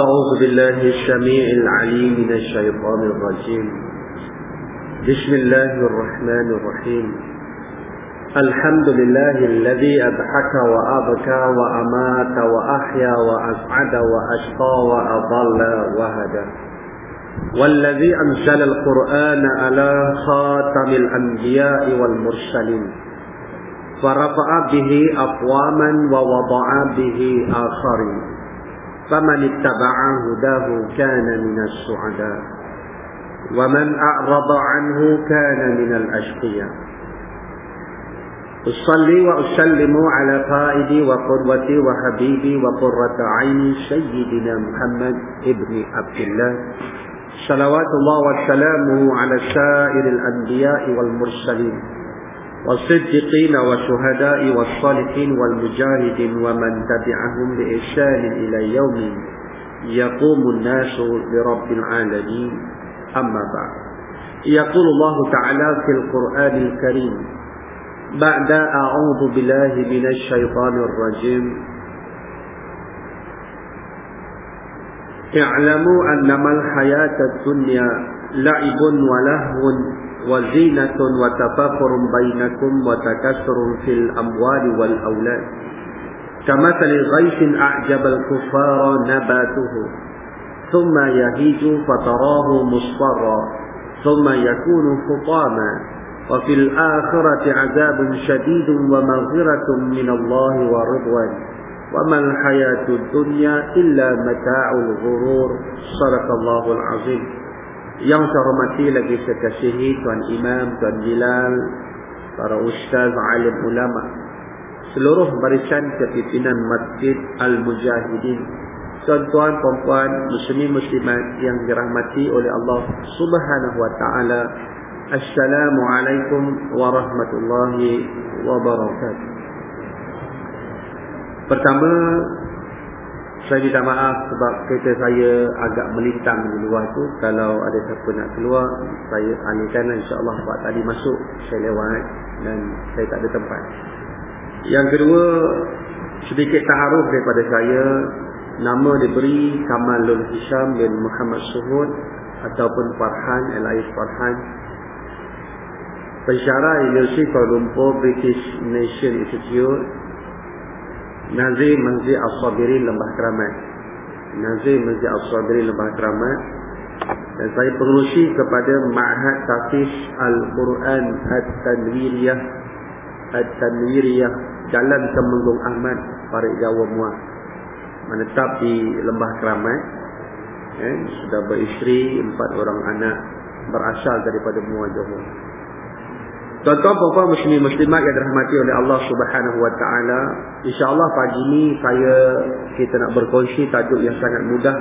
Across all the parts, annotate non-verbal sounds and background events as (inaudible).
أعوذ بالله السميع العليم من الشيطان الرجيم. بسم الله الرحمن الرحيم. الحمد لله الذي أضحك وأبكى وأمات وأحيا وأسعد وأشقى وأضل وهدى. والذي أنزل القرآن على خاتم الأنبياء والمرسلين. فرفع به أقواما ووضع به آخرين. فمن اتبع هداه كان من السعداء ومن أعرض عنه كان من الأشقياء. أصلي وأسلم على قائدي وقدوتي وحبيبي وقرة عيني سيدنا محمد ابن عبد الله. صلوات الله وسلامه على سائر الأنبياء والمرسلين. والصديقين والشهداء والصالحين والمجاهدين ومن تبعهم بإحسان إلى يوم يقوم الناس لرب العالمين. أما بعد يقول الله تعالى في القرآن الكريم بعد أعوذ بالله من الشيطان الرجيم. اعلموا أنما الحياة الدنيا لعب ولهو وزينة وتفاخر بينكم وتكسر في الأموال والأولاد. كمثل غيث أعجب الكفار نباته. ثم يهيج فتراه مصفرا. ثم يكون حطاما وفي الآخرة عذاب شديد ومغفرة من الله ورضوان. وما الحياة الدنيا إلا متاع الغرور. صدق الله العظيم. Yang saya hormati lagi sekasihi Tuan Imam, Tuan Bilal, para ustaz, alim ulama, seluruh barisan kepimpinan Masjid Al-Mujahidin, tuan-tuan, perempuan, muslimin muslimat yang dirahmati oleh Allah Subhanahu wa taala. Assalamualaikum warahmatullahi wabarakatuh. Pertama, saya minta maaf sebab kereta saya agak melintang di luar tu. Kalau ada siapa nak keluar, saya alihkan insyaAllah sebab tadi masuk, saya lewat dan saya tak ada tempat. Yang kedua, sedikit taharuf daripada saya. Nama diberi Kamalul Hisham bin Muhammad Suhud ataupun Farhan, Elias Farhan. Pensyarah University Kuala Lumpur British Nation Institute Nazir Masjid Al-Sabirin Lembah Keramat. Nazir Masjid Al-Sabirin Lembah Keramat. Dan saya pengurusi kepada Ma'had Tafis Al-Quran At-Tanwiriyah. At-Tanwiriyah Jalan Temenggung Ahmad Farid Jawa Muar menetap di Lembah Keramat. Eh, sudah beristeri empat orang anak berasal daripada Muar Johor Tuan-tuan puan muslim muslimat yang dirahmati oleh Allah Subhanahu wa taala, insya-Allah pagi ini saya kita nak berkongsi tajuk yang sangat mudah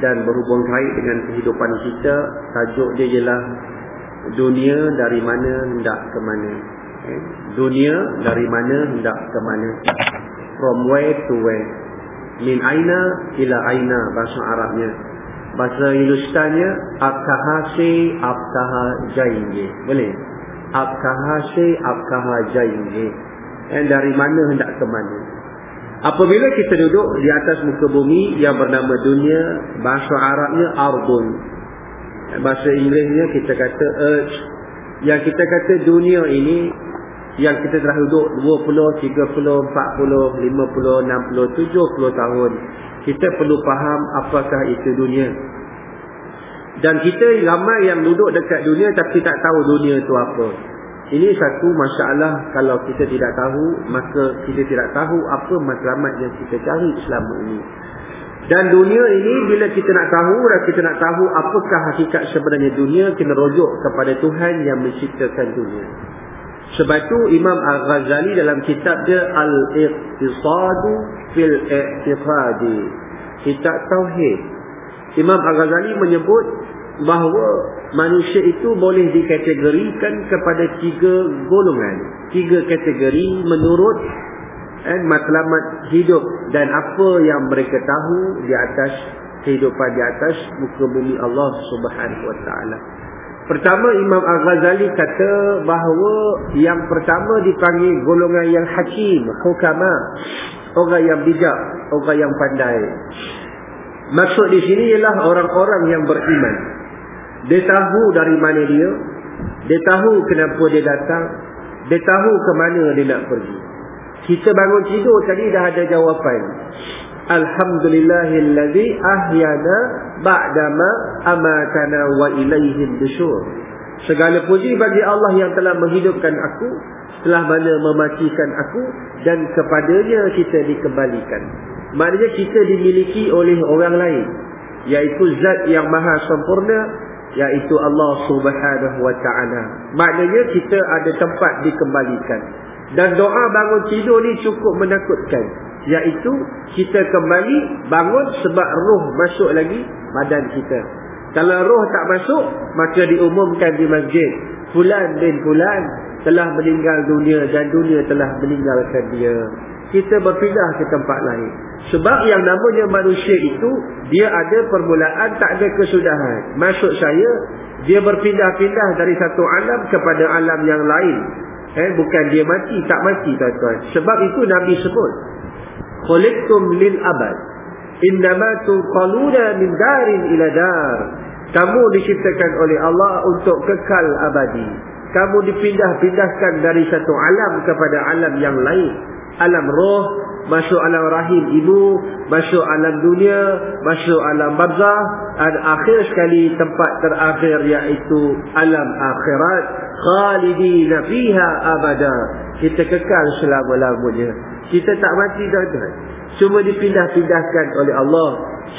dan berhubung kait dengan kehidupan kita. Tajuk dia ialah dunia dari mana hendak ke mana. Eh? Dunia dari mana hendak ke mana. From where to where. Min aina ila aina bahasa Arabnya. Bahasa Hindustannya abkahase abkaha jainge. Boleh? Apkaha jayni. Dan dari mana hendak ke mana. Apabila kita duduk di atas muka bumi yang bernama dunia, bahasa Arabnya ardun. Bahasa Inggerisnya kita kata earth. Yang kita kata dunia ini, yang kita telah duduk 20, 30, 40, 50, 60, 70 tahun. Kita perlu faham apakah itu dunia. Dan kita ramai yang duduk dekat dunia tapi tak tahu dunia itu apa. Ini satu masalah kalau kita tidak tahu, maka kita tidak tahu apa matlamat yang kita cari selama ini. Dan dunia ini bila kita nak tahu dan kita nak tahu apakah hakikat sebenarnya dunia, kena rujuk kepada Tuhan yang menciptakan dunia. Sebab itu Imam Al-Ghazali dalam kitab dia Al-Iqtisadu fil Iqtisadi. Kitab Tauhid. Imam Al-Ghazali menyebut bahawa manusia itu boleh dikategorikan kepada tiga golongan. Tiga kategori menurut eh, matlamat hidup dan apa yang mereka tahu di atas kehidupan di atas muka bumi Allah Subhanahu Wa Taala. Pertama Imam Al-Ghazali kata bahawa yang pertama dipanggil golongan yang hakim, hukama, orang yang bijak, orang yang pandai. Maksud di sini ialah orang-orang yang beriman. Dia tahu dari mana dia. Dia tahu kenapa dia datang. Dia tahu ke mana dia nak pergi. Kita bangun tidur tadi dah ada jawapan. Alhamdulillahillazi ahyana ba'dama amatana wa ilaihim dusyur. Segala puji bagi Allah yang telah menghidupkan aku. Setelah mana mematikan aku. Dan kepadanya kita dikembalikan. Maknanya kita dimiliki oleh orang lain. Iaitu zat yang maha sempurna. Iaitu Allah subhanahu wa ta'ala. Maknanya kita ada tempat dikembalikan. Dan doa bangun tidur ni cukup menakutkan. Iaitu kita kembali bangun sebab roh masuk lagi badan kita. Kalau roh tak masuk, maka diumumkan di masjid. Fulan bin Fulan telah meninggal dunia dan dunia telah meninggalkan dia. Kita berpindah ke tempat lain. Sebab yang namanya manusia itu, dia ada permulaan, tak ada kesudahan. Maksud saya, dia berpindah-pindah dari satu alam kepada alam yang lain. Eh, bukan dia mati, tak mati tuan-tuan. Sebab itu Nabi sebut. Khulikum lil abad. Innama tuqaluna min darin ila dar. Kamu diciptakan oleh Allah untuk kekal abadi. Kamu dipindah-pindahkan dari satu alam kepada alam yang lain. Alam roh, masuk alam rahim ibu, masuk alam dunia, masuk alam barzah, dan akhir sekali tempat terakhir iaitu alam akhirat. Khalidina fiha abada. Kita kekal selama-lamanya. Kita tak mati tuan-tuan. Cuma dipindah-pindahkan oleh Allah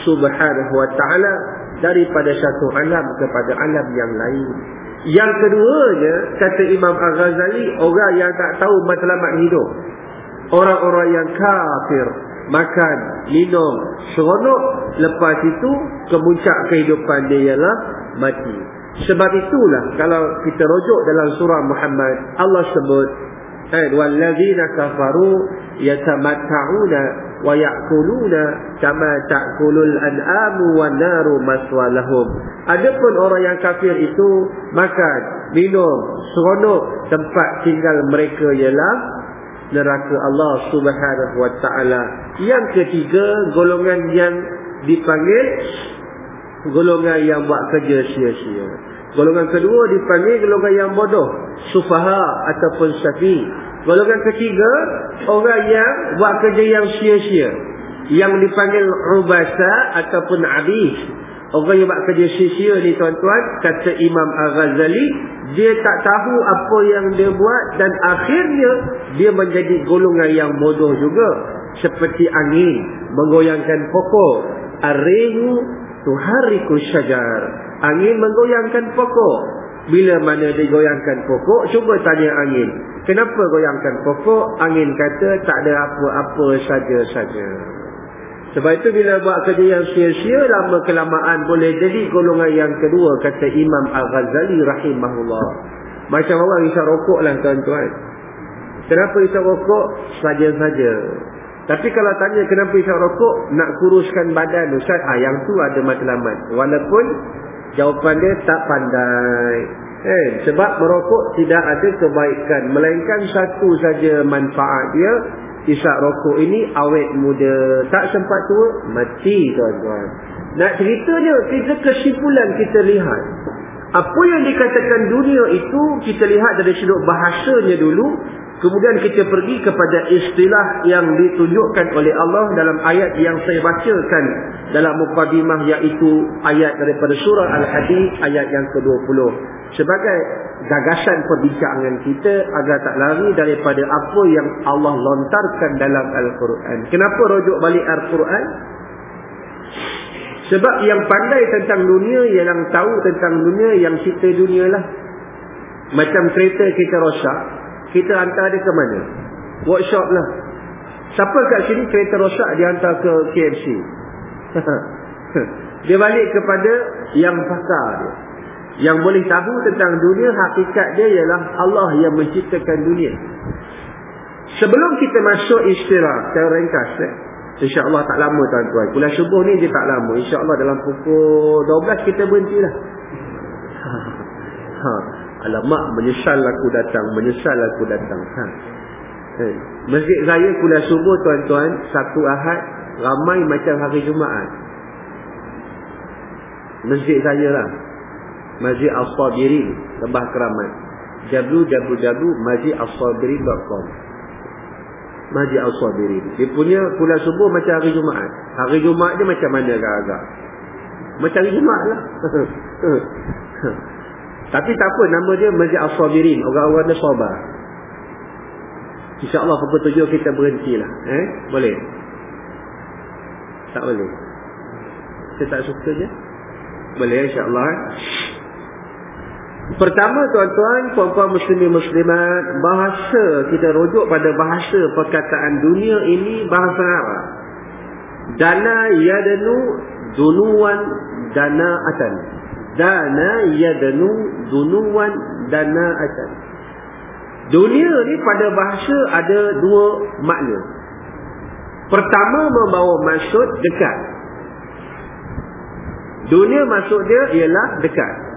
subhanahu wa ta'ala daripada satu alam kepada alam yang lain. Yang keduanya, kata Imam Al-Ghazali, orang yang tak tahu matlamat hidup orang-orang yang kafir makan, minum, seronok lepas itu kemuncak kehidupan dia ialah mati. Sebab itulah kalau kita rujuk dalam surah Muhammad Allah sebut eh, wallazina kafaru yatamatta'una wa ya'kuluna kama ta'kulul an'amu wan naru maswalahum Adapun orang yang kafir itu makan, minum, seronok tempat tinggal mereka ialah neraka Allah Subhanahu wa taala. Yang ketiga, golongan yang dipanggil golongan yang buat kerja sia-sia. Golongan kedua dipanggil golongan yang bodoh. Sufaha ataupun syafi. Golongan ketiga, orang yang buat kerja yang sia-sia. Yang dipanggil ubasa ataupun abis. Orang yang buat kerja sia-sia ni tuan-tuan, kata Imam Al-Ghazali, dia tak tahu apa yang dia buat dan akhirnya dia menjadi golongan yang bodoh juga. Seperti angin menggoyangkan pokok. Arihu tuhariku syajar. Angin menggoyangkan pokok. Bila mana digoyangkan pokok, cuba tanya angin. Kenapa goyangkan pokok? Angin kata tak ada apa-apa saja-saja. Sebab itu bila buat kerja yang sia-sia, lama kelamaan boleh jadi golongan yang kedua, kata Imam Al-Ghazali rahimahullah. Macam orang isap rokok lah tuan-tuan. Kenapa isap rokok? Saja-saja. Tapi kalau tanya kenapa isap rokok, nak kuruskan badan Ustaz, ah, yang tu ada matlamat. Walaupun Jawapan dia tak pandai. Eh, sebab merokok tidak ada kebaikan. Melainkan satu saja manfaat dia. Isap rokok ini awet muda. Tak sempat tua, mati tuan-tuan. Nak ceritanya, kita kesimpulan kita lihat. Apa yang dikatakan dunia itu, kita lihat dari sudut bahasanya dulu. Kemudian kita pergi kepada istilah yang ditunjukkan oleh Allah dalam ayat yang saya bacakan dalam mukadimah iaitu ayat daripada surah Al-Hadid ayat yang ke-20. Sebagai gagasan perbincangan kita agar tak lari daripada apa yang Allah lontarkan dalam Al-Quran. Kenapa rujuk balik Al-Quran? Sebab yang pandai tentang dunia, yang tahu tentang dunia, yang cerita dunia lah. Macam kereta kita rosak, kita hantar dia ke mana? Workshop lah. Siapa kat sini kereta rosak dia hantar ke KFC? (laughs) dia balik kepada yang pakar dia. Yang boleh tahu tentang dunia, hakikat dia ialah Allah yang menciptakan dunia. Sebelum kita masuk istilah, saya ringkas. Eh? InsyaAllah tak lama tuan-tuan. Kuliah subuh ni dia tak lama. InsyaAllah dalam pukul 12 kita berhentilah. Ha. Alamak, menyesal aku datang. Menyesal aku datang. Ha. Hey. Masjid saya kuliah subuh tuan-tuan. Satu ahad. Ramai macam hari Jumaat. Masjid saya lah. Masjid As-Sabirin. Lembah Keramat. www.masjidasabirin.com Masjid As-Sabirin. Dia punya pulang subuh macam hari Jumaat. Hari Jumaat dia macam mana agak-agak. Macam hari Jumaat lah. (laughs) Tapi tak apa. Nama dia Masjid As-Sabirin. Orang-orang dia sabar. InsyaAllah pukul tujuh kita berhenti lah. Eh? Boleh? Tak boleh? Saya tak suka je? Boleh insyaAllah. Eh? Pertama tuan-tuan, puan-puan muslimin muslimat, bahasa kita rujuk pada bahasa perkataan dunia ini bahasa Arab. Dana yadanu dunuwan dana atan. Dana yadanu dunuwan dana atan. Dunia ni pada bahasa ada dua makna. Pertama membawa maksud dekat. Dunia maksud dia ialah dekat.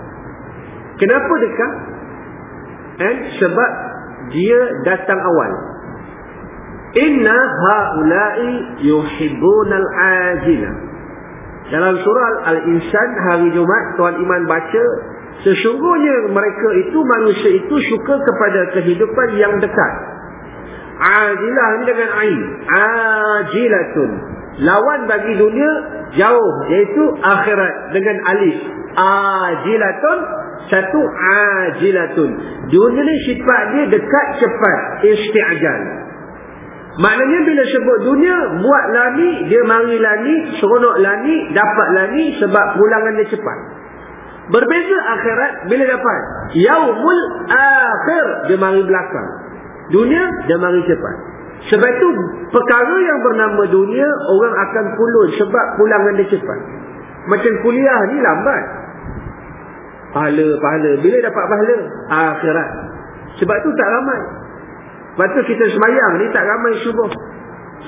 Kenapa dekat? And sebab dia datang awal. Inna haula'i yuhibbunal ajila. Dalam surah Al-Insan hari Jumat tuan iman baca sesungguhnya mereka itu manusia itu suka kepada kehidupan yang dekat. Ajilah ni dengan ain. Ajilatun. Lawan bagi dunia jauh iaitu akhirat dengan alif. Ajilatun satu ajilatun. Dunia ni sifat dia dekat cepat. Isti'ajal. Maknanya bila sebut dunia, buatlah ni, dia marilah ni, seronoklah ni, dapatlah ni sebab pulangan dia cepat. Berbeza akhirat bila dapat. Yaumul akhir, dia mari belakang. Dunia, dia mari cepat. Sebab itu, perkara yang bernama dunia, orang akan pulun sebab pulangan dia cepat. Macam kuliah ni lambat. Pahala, pahala. Bila dapat pahala? Akhirat. Sebab tu tak ramai. Sebab tu kita semayang ni tak ramai subuh.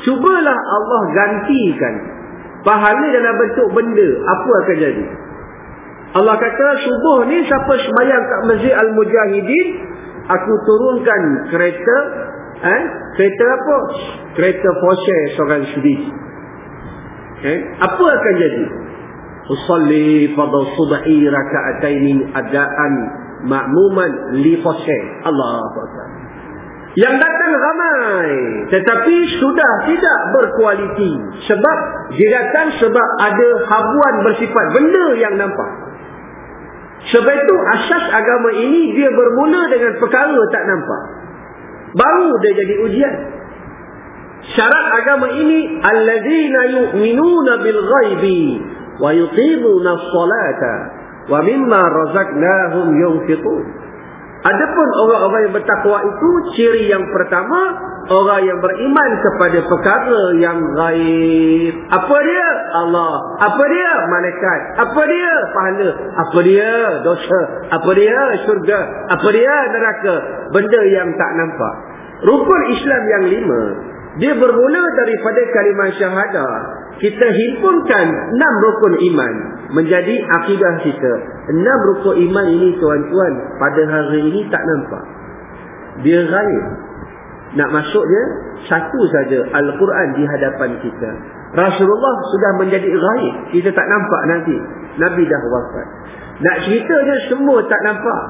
Cubalah Allah gantikan. Pahala dalam bentuk benda. Apa akan jadi? Allah kata subuh ni siapa semayang kat Masjid Al-Mujahidin. Aku turunkan kereta. Eh? Kereta apa? Kereta Porsche seorang sedih. Eh? Apa akan jadi? usalli fadl subhi raka'ataini adaan ma'muman li fasih Allahu akbar yang datang ramai tetapi sudah tidak berkualiti sebab dia datang sebab ada habuan bersifat benda yang nampak sebab itu asas agama ini dia bermula dengan perkara tak nampak baru dia jadi ujian. Syarat agama ini allazina yu'minuna bil ghaibi wa yuqimuna as-salata wa mimma razaqnahum yunfiqun adapun orang-orang yang bertakwa itu ciri yang pertama orang yang beriman kepada perkara yang gaib. Apa dia? Allah. Apa dia? Malaikat. Apa dia? Pahala. Apa dia? Dosa. Apa dia? Syurga. Apa dia? Neraka. Benda yang tak nampak. Rukun Islam yang lima dia bermula daripada kalimah syahadah kita himpunkan enam rukun iman menjadi akidah kita. Enam rukun iman ini tuan-tuan pada hari ini tak nampak. Dia gaib. Nak masuk dia satu saja Al-Quran di hadapan kita. Rasulullah sudah menjadi gaib. Kita tak nampak nanti. Nabi dah wafat. Nak cerita dia semua tak nampak.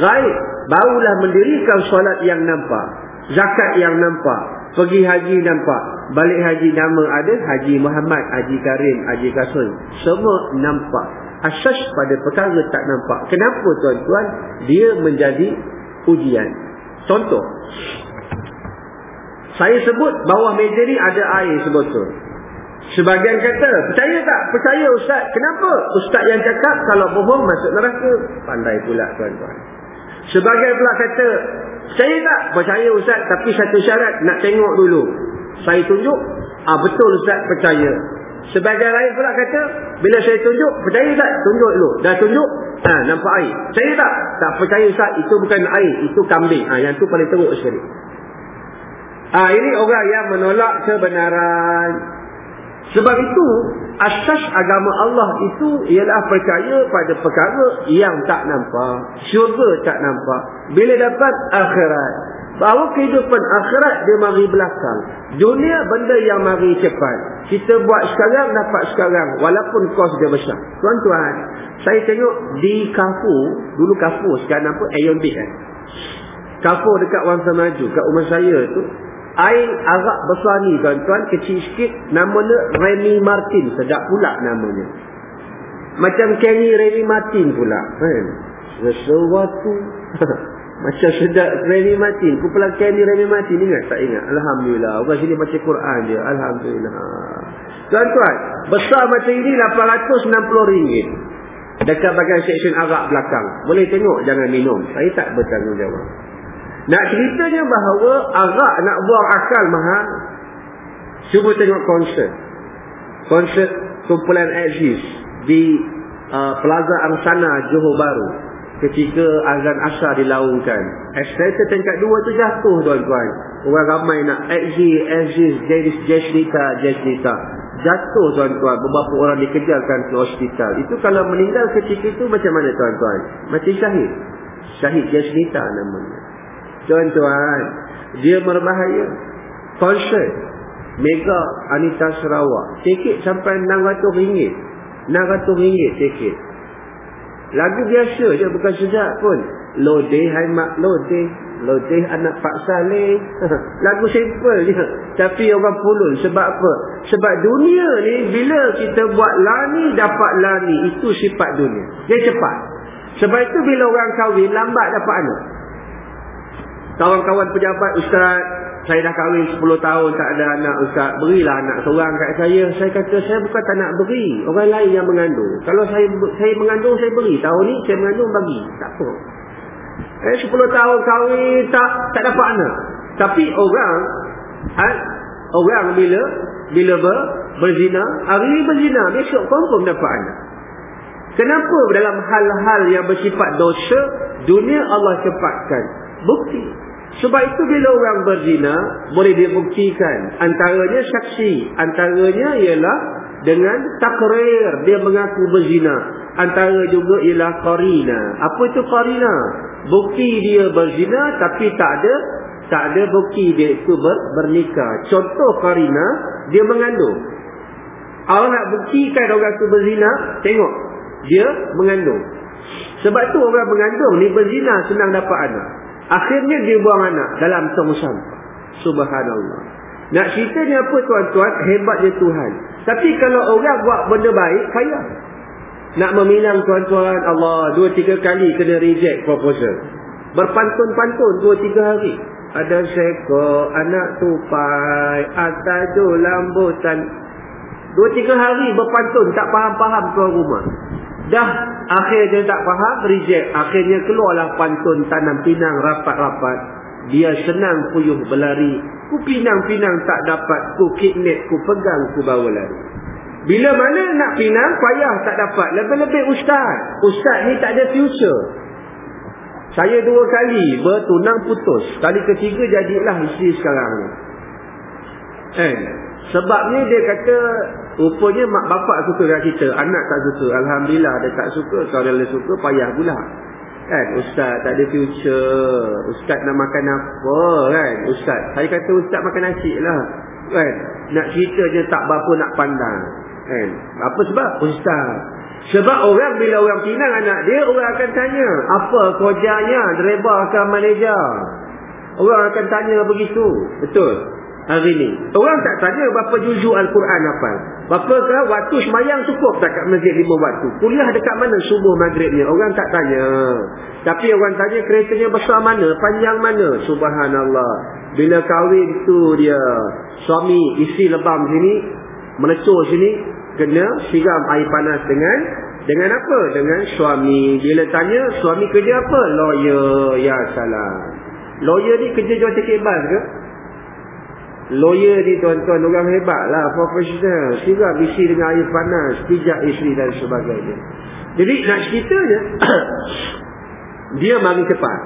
Gaib. Barulah mendirikan solat yang nampak. Zakat yang nampak. Pergi haji nampak. Balik haji nama ada. Haji Muhammad, Haji Karim, Haji Kasul. Semua nampak. Asas pada perkara tak nampak. Kenapa tuan-tuan? Dia menjadi ujian. Contoh. Saya sebut bawah meja ni ada air sebetul. Sebagian kata, percaya tak? Percaya Ustaz. Kenapa? Ustaz yang cakap kalau bohong masuk neraka. Pandai pula tuan-tuan. Sebagian pula kata, saya tak percaya Ustaz tapi satu syarat nak tengok dulu. Saya tunjuk, ah betul Ustaz percaya. Sebagai lain pula kata, bila saya tunjuk, percaya tak? Tunjuk dulu. Dah tunjuk, ha, nampak air. Saya tak? Tak percaya Ustaz, itu bukan air, itu kambing. Ha, yang tu paling teruk sekali. Ha, ini orang yang menolak kebenaran. Sebab itu, asas agama Allah itu ialah percaya pada perkara yang tak nampak. Syurga tak nampak. Bila dapat akhirat. Bahawa kehidupan akhirat dia mari belakang. Dunia benda yang mari cepat. Kita buat sekarang, dapat sekarang. Walaupun kos dia besar. Tuan-tuan, saya tengok di Kafu, dulu Kafu, sekarang apa? Ayon Big kan? Kafu dekat Wangsa Maju, kat rumah saya tu. Air arak besar ni tuan-tuan, kecil sikit. Namanya Remy Martin. Sedap pula namanya. Macam Kenny Remy Martin pula. Kan? Sesuatu. (laughs) Macam sedap Remy Martin. Kumpulan Kenny Remy Martin. Ingat tak ingat? Alhamdulillah. Orang sini baca Quran je. Alhamdulillah. Tuan-tuan. Besar macam ini RM860. Dekat bagian seksyen arak belakang. Boleh tengok. Jangan minum. Saya tak bertanggungjawab. Nak ceritanya bahawa arak nak buang akal mahal. Cuba tengok konsert. Konsert kumpulan Axis di uh, Plaza Angsana Johor Bahru ketika azan asar dilaungkan. Eskalator tingkat dua tu jatuh tuan-tuan. Orang ramai nak exit, exit, Jadis, Jesnita, Jesnita. Jatuh tuan-tuan. Beberapa orang dikejarkan ke hospital. Itu kalau meninggal ketika itu macam mana tuan-tuan? Mati syahid. Syahid Jesnita namanya. Tuan-tuan. Dia berbahaya. Konsert. Mega Anita Sarawak. Tiket sampai RM600. RM600 tiket. Lagu biasa je bukan sedap pun. Lodeh hai mak lodeh. Lodeh anak Pak Saleh. (laughs) Lagu simple je. Tapi orang pulun. Sebab apa? Sebab dunia ni bila kita buat lani dapat lani. Itu sifat dunia. Dia cepat. Sebab itu bila orang kahwin lambat dapat anak. Kawan-kawan pejabat ustaz saya dah kahwin 10 tahun tak ada anak ustaz. Berilah anak seorang kat saya. Saya kata saya bukan tak nak beri. Orang lain yang mengandung. Kalau saya saya mengandung saya beri. Tahun ni saya mengandung bagi. Tak apa. Eh 10 tahun kahwin tak tak dapat anak. Tapi orang ha, orang bila bila ber, berzina, hari ni berzina, besok confirm dapat anak. Kenapa dalam hal-hal yang bersifat dosa dunia Allah cepatkan? Bukti sebab itu bila orang berzina boleh dibuktikan antaranya saksi, antaranya ialah dengan takrir dia mengaku berzina. Antara juga ialah qarina. Apa itu qarina? Bukti dia berzina tapi tak ada tak ada bukti dia itu ber, bernikah. Contoh qarina dia mengandung. Allah nak buktikan orang itu berzina, tengok dia mengandung. Sebab tu orang mengandung ni berzina senang dapat anak. Akhirnya dia buang anak dalam tong sampah. Subhanallah. Nak cerita ni apa tuan-tuan? Hebatnya Tuhan. Tapi kalau orang buat benda baik, payah. Nak meminang tuan-tuan Allah. Dua tiga kali kena reject proposal. Berpantun-pantun dua tiga hari. Ada seko, anak tupai, ataju lambutan. Dua tiga hari berpantun, tak faham-faham tuan rumah. Dah akhir dia tak faham, reject. Akhirnya keluarlah pantun tanam pinang rapat-rapat. Dia senang puyuh berlari. Ku pinang-pinang tak dapat. Ku kidnap, ku pegang, ku bawa lari. Bila mana nak pinang, payah tak dapat. Lebih-lebih ustaz. Ustaz ni tak ada future. Saya dua kali bertunang putus. Kali ketiga jadilah isteri sekarang ni. Eh, sebabnya dia kata Rupanya mak bapak suka dengan kita. Anak tak suka. Alhamdulillah dia tak suka. Kalau dia suka payah pula. Kan? Ustaz tak ada future. Ustaz nak makan apa kan? Ustaz. Saya kata ustaz makan nasi lah. Kan? Nak cerita je tak berapa nak pandang. Kan? Apa sebab? Ustaz. Sebab orang bila orang pinang anak dia. Orang akan tanya. Apa kerjanya? Driver ke manager? Orang akan tanya begitu. Betul hari ni. Orang tak tanya berapa juzuk Al-Quran apa. Berapa ke waktu semayang cukup tak kat masjid lima waktu. Kuliah dekat mana subuh maghrib ni. Orang tak tanya. Tapi orang tanya keretanya besar mana, panjang mana. Subhanallah. Bila kahwin tu dia suami isi lebam sini, melecur sini, kena siram air panas dengan dengan apa? Dengan suami. Bila tanya, suami kerja apa? Lawyer. Ya salah. Lawyer ni kerja jual tiket bas ke? Lawyer ni tuan-tuan orang hebat lah Profesional Sirap isi dengan air panas Pijak isteri dan sebagainya. Jadi nak ceritanya (coughs) Dia mari cepat.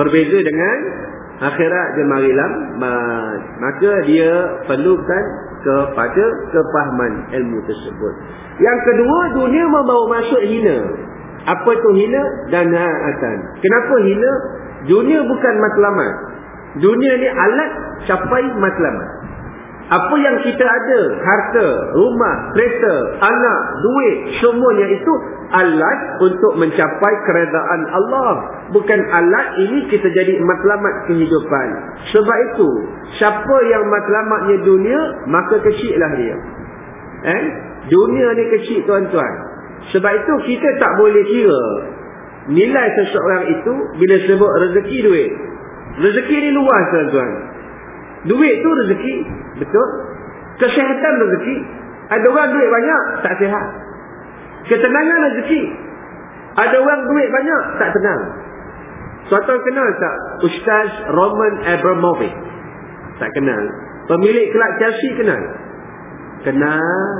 Berbeza dengan Akhirat dia mari lambat Maka dia perlukan Kepada kepahaman ilmu tersebut. Yang kedua Dunia membawa masuk hina. Apa itu hina? Danaatan Kenapa hina? Dunia bukan matlamat Dunia ni alat capai matlamat. Apa yang kita ada, harta, rumah, kereta, anak, duit, semuanya itu alat untuk mencapai keredaan Allah. Bukan alat ini kita jadi matlamat kehidupan. Sebab itu, siapa yang matlamatnya dunia, maka kecillah dia. Eh? Dunia ni kecil tuan-tuan. Sebab itu kita tak boleh kira nilai seseorang itu bila sebut rezeki duit. Rezeki ni luas tuan-tuan. Duit tu rezeki. Betul? Kesehatan rezeki. Ada orang duit banyak, tak sihat. Ketenangan rezeki. Ada orang duit banyak, tak tenang. Suatu kenal tak? Ustaz Roman Abramovich. Tak kenal. Pemilik kelab Chelsea kenal? Kenal.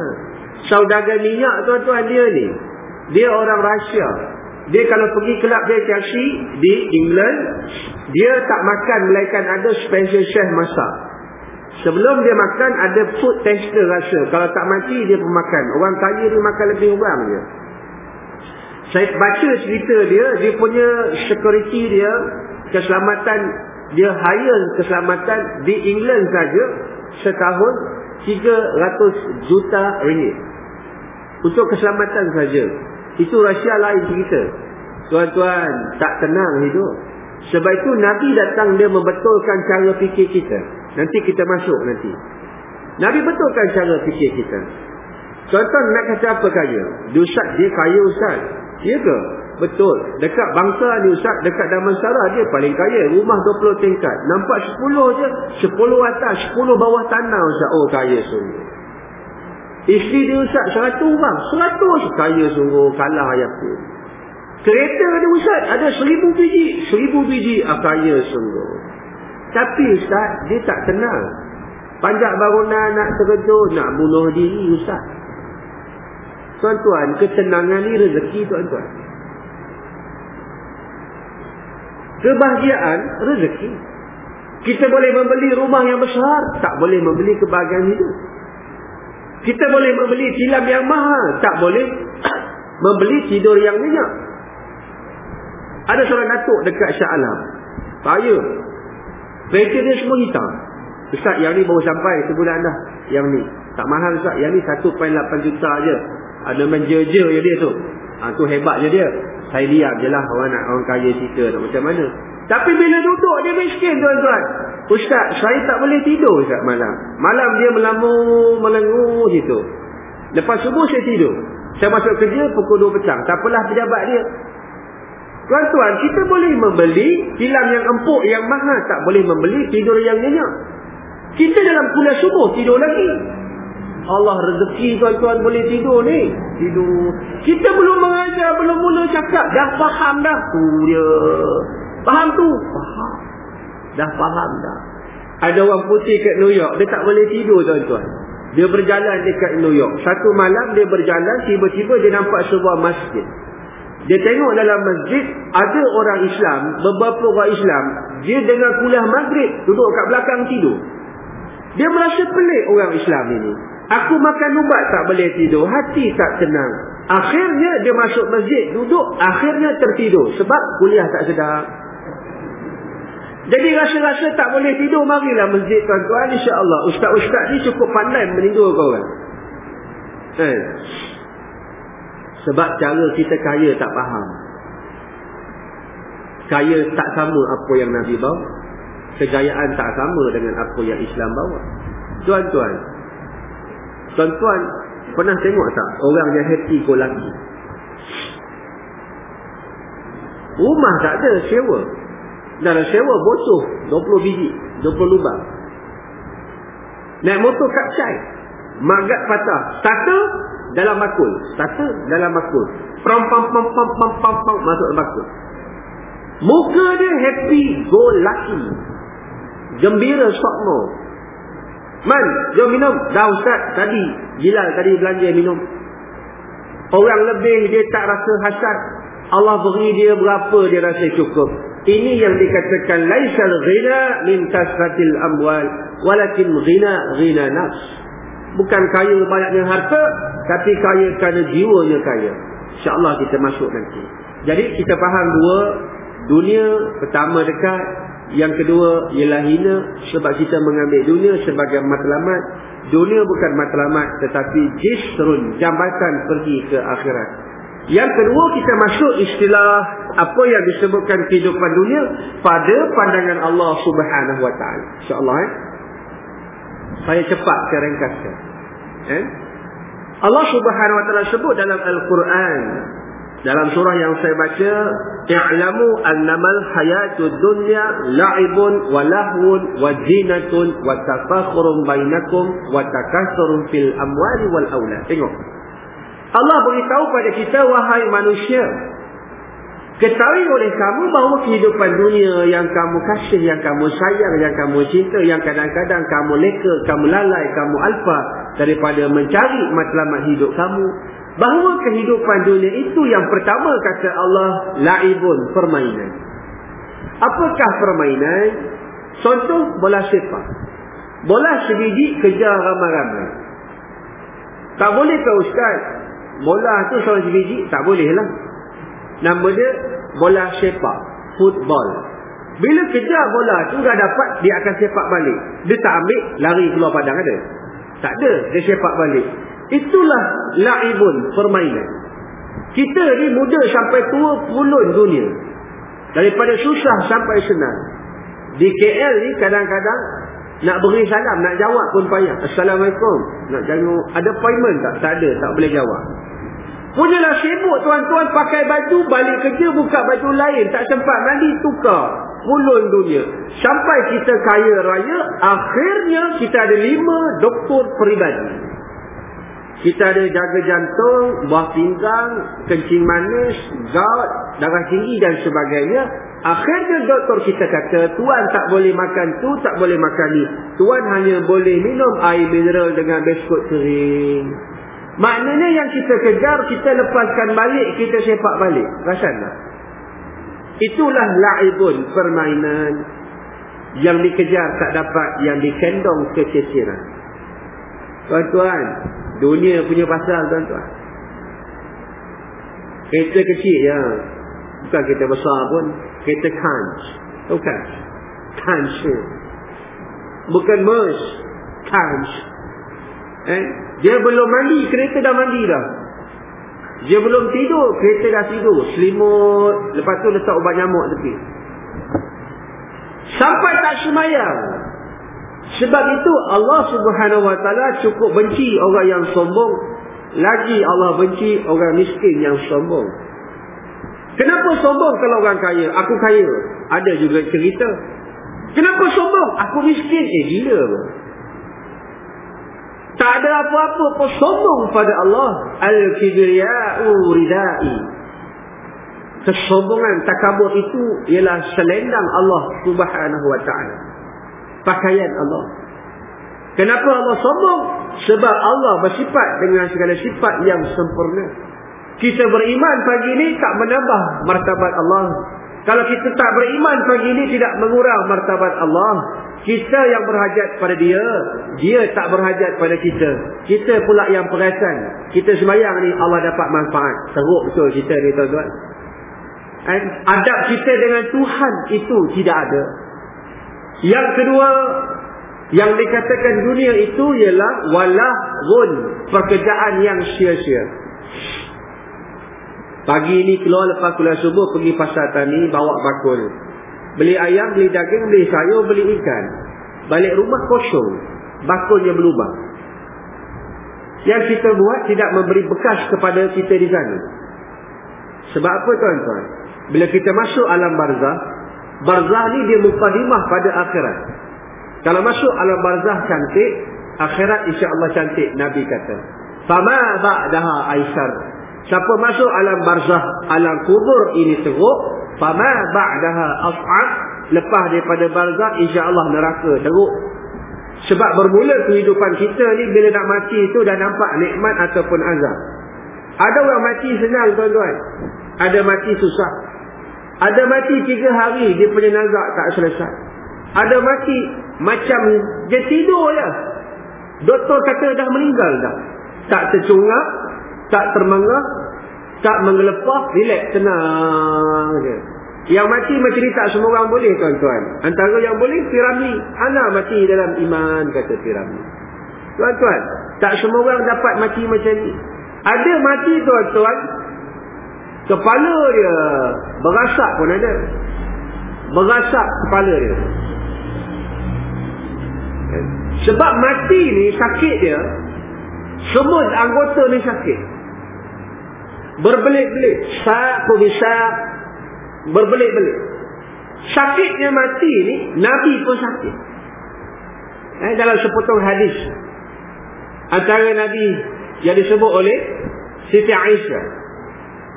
Saudagar minyak tuan-tuan dia ni. Dia orang Rusia. Dia kalau pergi kelab dia Chelsea di England, dia tak makan melainkan ada special chef masak. Sebelum dia makan ada food tester rasa. Kalau tak mati dia pun makan. Orang kaya dia makan lebih orang dia. Saya baca cerita dia, dia punya security dia, keselamatan, dia hire keselamatan di England saja setahun 300 juta ringgit. Untuk keselamatan saja. Itu rahsia lain cerita. Tuan-tuan, tak tenang hidup. Sebab itu Nabi datang dia membetulkan cara fikir kita. Nanti kita masuk nanti. Nabi betulkan cara fikir kita. Contoh nak kata apa kaya? Ustaz dia kaya Ustaz. Ya ke? Betul. Dekat bangsa ni Ustaz, dekat Damansara dia paling kaya. Rumah 20 tingkat. Nampak 10 je. 10 atas, 10 bawah tanah Ustaz. Oh kaya sungguh. Isteri dia Ustaz 100 orang. 100 kaya sungguh. Kalah ayat tu. Kereta dia Ustaz ada 1000 biji. 1000 biji ah, kaya sungguh. Tapi Ustaz, dia tak tenang. Panjak bangunan nak terkejut, nak bunuh diri Ustaz. Tuan-tuan, ketenangan ni rezeki tuan-tuan. Kebahagiaan, rezeki. Kita boleh membeli rumah yang besar, tak boleh membeli kebahagiaan hidup. Kita boleh membeli tilam yang mahal, tak boleh (coughs) membeli tidur yang minyak. Ada seorang datuk dekat Syah Alam. Kaya. Kereta dia semua hitam. Ustaz, yang ni baru sampai sebulan dah. Yang ni. Tak mahal Ustaz. Yang ni 1.8 juta je. Ada menjeje je dia tu. Ha, tu hebat je dia. Saya diam je lah orang orang kaya cerita nak macam mana. Tapi bila duduk dia miskin tuan-tuan. Ustaz, saya tak boleh tidur Ustaz malam. Malam dia melamun, melenguh gitu. Lepas subuh saya tidur. Saya masuk kerja pukul 2 petang. Tak apalah pejabat dia. Tuan-tuan, kita boleh membeli tilam yang empuk, yang mahal. Tak boleh membeli tidur yang nyenyak. Kita dalam kuliah subuh tidur lagi. Allah rezeki tuan-tuan boleh tidur ni. Tidur. Kita belum mengajar, belum mula cakap. Dah faham dah. Tu dia. Faham tu? Faham. Dah faham dah. Ada orang putih kat New York. Dia tak boleh tidur tuan-tuan. Dia berjalan dekat New York. Satu malam dia berjalan. Tiba-tiba dia nampak sebuah masjid. Dia tengok dalam masjid, ada orang Islam, beberapa orang Islam, dia dengar kuliah maghrib, duduk kat belakang tidur. Dia merasa pelik orang Islam ini. Aku makan ubat tak boleh tidur, hati tak tenang. Akhirnya dia masuk masjid, duduk, akhirnya tertidur. Sebab kuliah tak sedap. Jadi rasa-rasa tak boleh tidur, marilah masjid tuan-tuan, insyaAllah. Ustaz-ustaz ni cukup pandai menindul kau kan. Eh. Sebab cara kita kaya tak faham. Kaya tak sama apa yang Nabi bawa. Kejayaan tak sama dengan apa yang Islam bawa. Tuan-tuan. Tuan-tuan pernah tengok tak orang yang happy go lagi. Rumah tak ada sewa. Dalam sewa bocor 20 biji, 20 lubang. Naik motor kat cai. Magat patah. Satu dalam bakul. Satu dalam bakul. Pam pam pam pam pam pam pam masuk dalam bakul. Muka dia happy, go lucky. Gembira sokno. Man, jom minum. Dah ustaz tadi. Gilal tadi belanja minum. Orang lebih dia tak rasa hasad. Allah beri dia berapa dia rasa cukup. Ini yang dikatakan laisal ghina min kasratil amwal walakin ghina ghina nafs. Bukan kaya banyaknya harta tapi kaya kerana jiwanya kaya. InsyaAllah kita masuk nanti. Jadi kita faham dua. Dunia pertama dekat. Yang kedua ialah hina sebab kita mengambil dunia sebagai matlamat. Dunia bukan matlamat tetapi jisrun, jambatan pergi ke akhirat. Yang kedua kita masuk istilah apa yang disebutkan kehidupan dunia pada pandangan Allah Subhanahu Wa Taala. Insya-Allah eh. Saya cepat ringkaskan. Eh? Allah Subhanahu Wa Taala sebut dalam Al-Quran dalam surah yang saya baca i'lamu annamal hayatud dunya la'ibun wa lahwun wa zinatun wa tafakhurun bainakum wa takatsurun fil amwali wal aulad tengok Allah beritahu pada kita wahai manusia ketahui oleh kamu bahawa kehidupan dunia yang kamu kasih yang kamu sayang yang kamu cinta yang kadang-kadang kamu leka kamu lalai kamu alfa daripada mencari matlamat hidup kamu bahawa kehidupan dunia itu yang pertama kata Allah laibun permainan. Apakah permainan? Contoh bola sepak. Bola sebiji kejar ramai-ramai. Tak boleh ke ustaz bola tu seorang sebiji tak boleh lah nama dia bola sepak football bila kejar bola tu dah dapat dia akan sepak balik dia tak ambil lari keluar padang ada tak ada dia sepak balik Itulah la'ibun permainan. Kita ni muda sampai tua pulun dunia. Daripada susah sampai senang. Di KL ni kadang-kadang nak beri salam, nak jawab pun payah. Assalamualaikum. Nak janguk, ada appointment tak? Tak ada, tak boleh jawab. Punyalah sibuk tuan-tuan pakai baju, balik kerja buka baju lain. Tak sempat mandi, tukar. Pulun dunia. Sampai kita kaya raya, akhirnya kita ada lima doktor peribadi. Kita ada jaga jantung, buah pinggang, kencing manis, gout, darah tinggi dan sebagainya. Akhirnya doktor kita kata, tuan tak boleh makan tu, tak boleh makan ni. Tuan hanya boleh minum air mineral dengan biskut kering. Maknanya yang kita kejar, kita lepaskan balik, kita sepak balik. Rasakan tak? Itulah la'ibun permainan yang dikejar tak dapat, yang dikendong kececiran. Tuan-tuan, Dunia punya pasal tuan-tuan. Kereta kecil ya. Bukan kereta besar pun. Kereta kanj. Bukan. Kanj. Bukan mus. Kanj. Eh? Dia belum mandi. Kereta dah mandi dah. Dia belum tidur. Kereta dah tidur. Selimut. Lepas tu letak ubat nyamuk tepi. Sampai tak semayang. Sebab itu Allah subhanahu wa ta'ala cukup benci orang yang sombong. Lagi Allah benci orang miskin yang sombong. Kenapa sombong kalau orang kaya? Aku kaya. Ada juga cerita. Kenapa sombong? Aku miskin. Eh gila? Tak ada apa-apa pun sombong pada Allah. Al-Kibriya'u ridai. Kesombongan, takabur itu ialah selendang Allah subhanahu wa ta'ala pakaian Allah. Kenapa Allah sombong? Sebab Allah bersifat dengan segala sifat yang sempurna. Kita beriman pagi ini tak menambah martabat Allah. Kalau kita tak beriman pagi ini tidak mengurang martabat Allah. Kita yang berhajat pada dia. Dia tak berhajat pada kita. Kita pula yang perasan. Kita semayang ni Allah dapat manfaat. Teruk betul kita ni tuan-tuan. Adab kita dengan Tuhan itu tidak ada. Yang kedua yang dikatakan dunia itu ialah walahun pekerjaan yang sia-sia. Pagi ini keluar lepas kuliah subuh pergi pasar tani bawa bakul. Beli ayam, beli daging, beli sayur, beli ikan. Balik rumah kosong. Bakulnya berubah. Yang kita buat tidak memberi bekas kepada kita di sana. Sebab apa tuan-tuan? Bila kita masuk alam barzah, Barzah ni dia mukadimah pada akhirat. Kalau masuk alam barzah cantik, akhirat insya-Allah cantik Nabi kata. Fama ba'daha aisar. Siapa masuk alam barzah, alam kubur ini teruk, fama ba'daha as'ad. Lepas daripada barzah insya-Allah neraka teruk. Sebab bermula kehidupan kita ni bila nak mati tu dah nampak nikmat ataupun azab. Ada orang mati senang tuan-tuan. Ada mati susah. Ada mati tiga hari dia punya nazak tak selesai. Ada mati macam dia tidur je. Doktor kata dah meninggal dah. Tak tercungak, tak termengah, tak mengelepah, relax, tenang je. Yang mati macam ni tak semua orang boleh tuan-tuan. Antara yang boleh Firami. Ana mati dalam iman kata Firami. Tuan-tuan, tak semua orang dapat mati macam ni. Ada mati tuan-tuan, kepala dia berasak pun ada. Berasak kepala dia. Sebab mati ni sakit dia, semua anggota ni sakit. Berbelit-belit. Sak pun bisa berbelit-belit. Sakitnya mati ni, Nabi pun sakit. Eh, dalam sepotong hadis. Antara Nabi yang disebut oleh Siti Aisyah.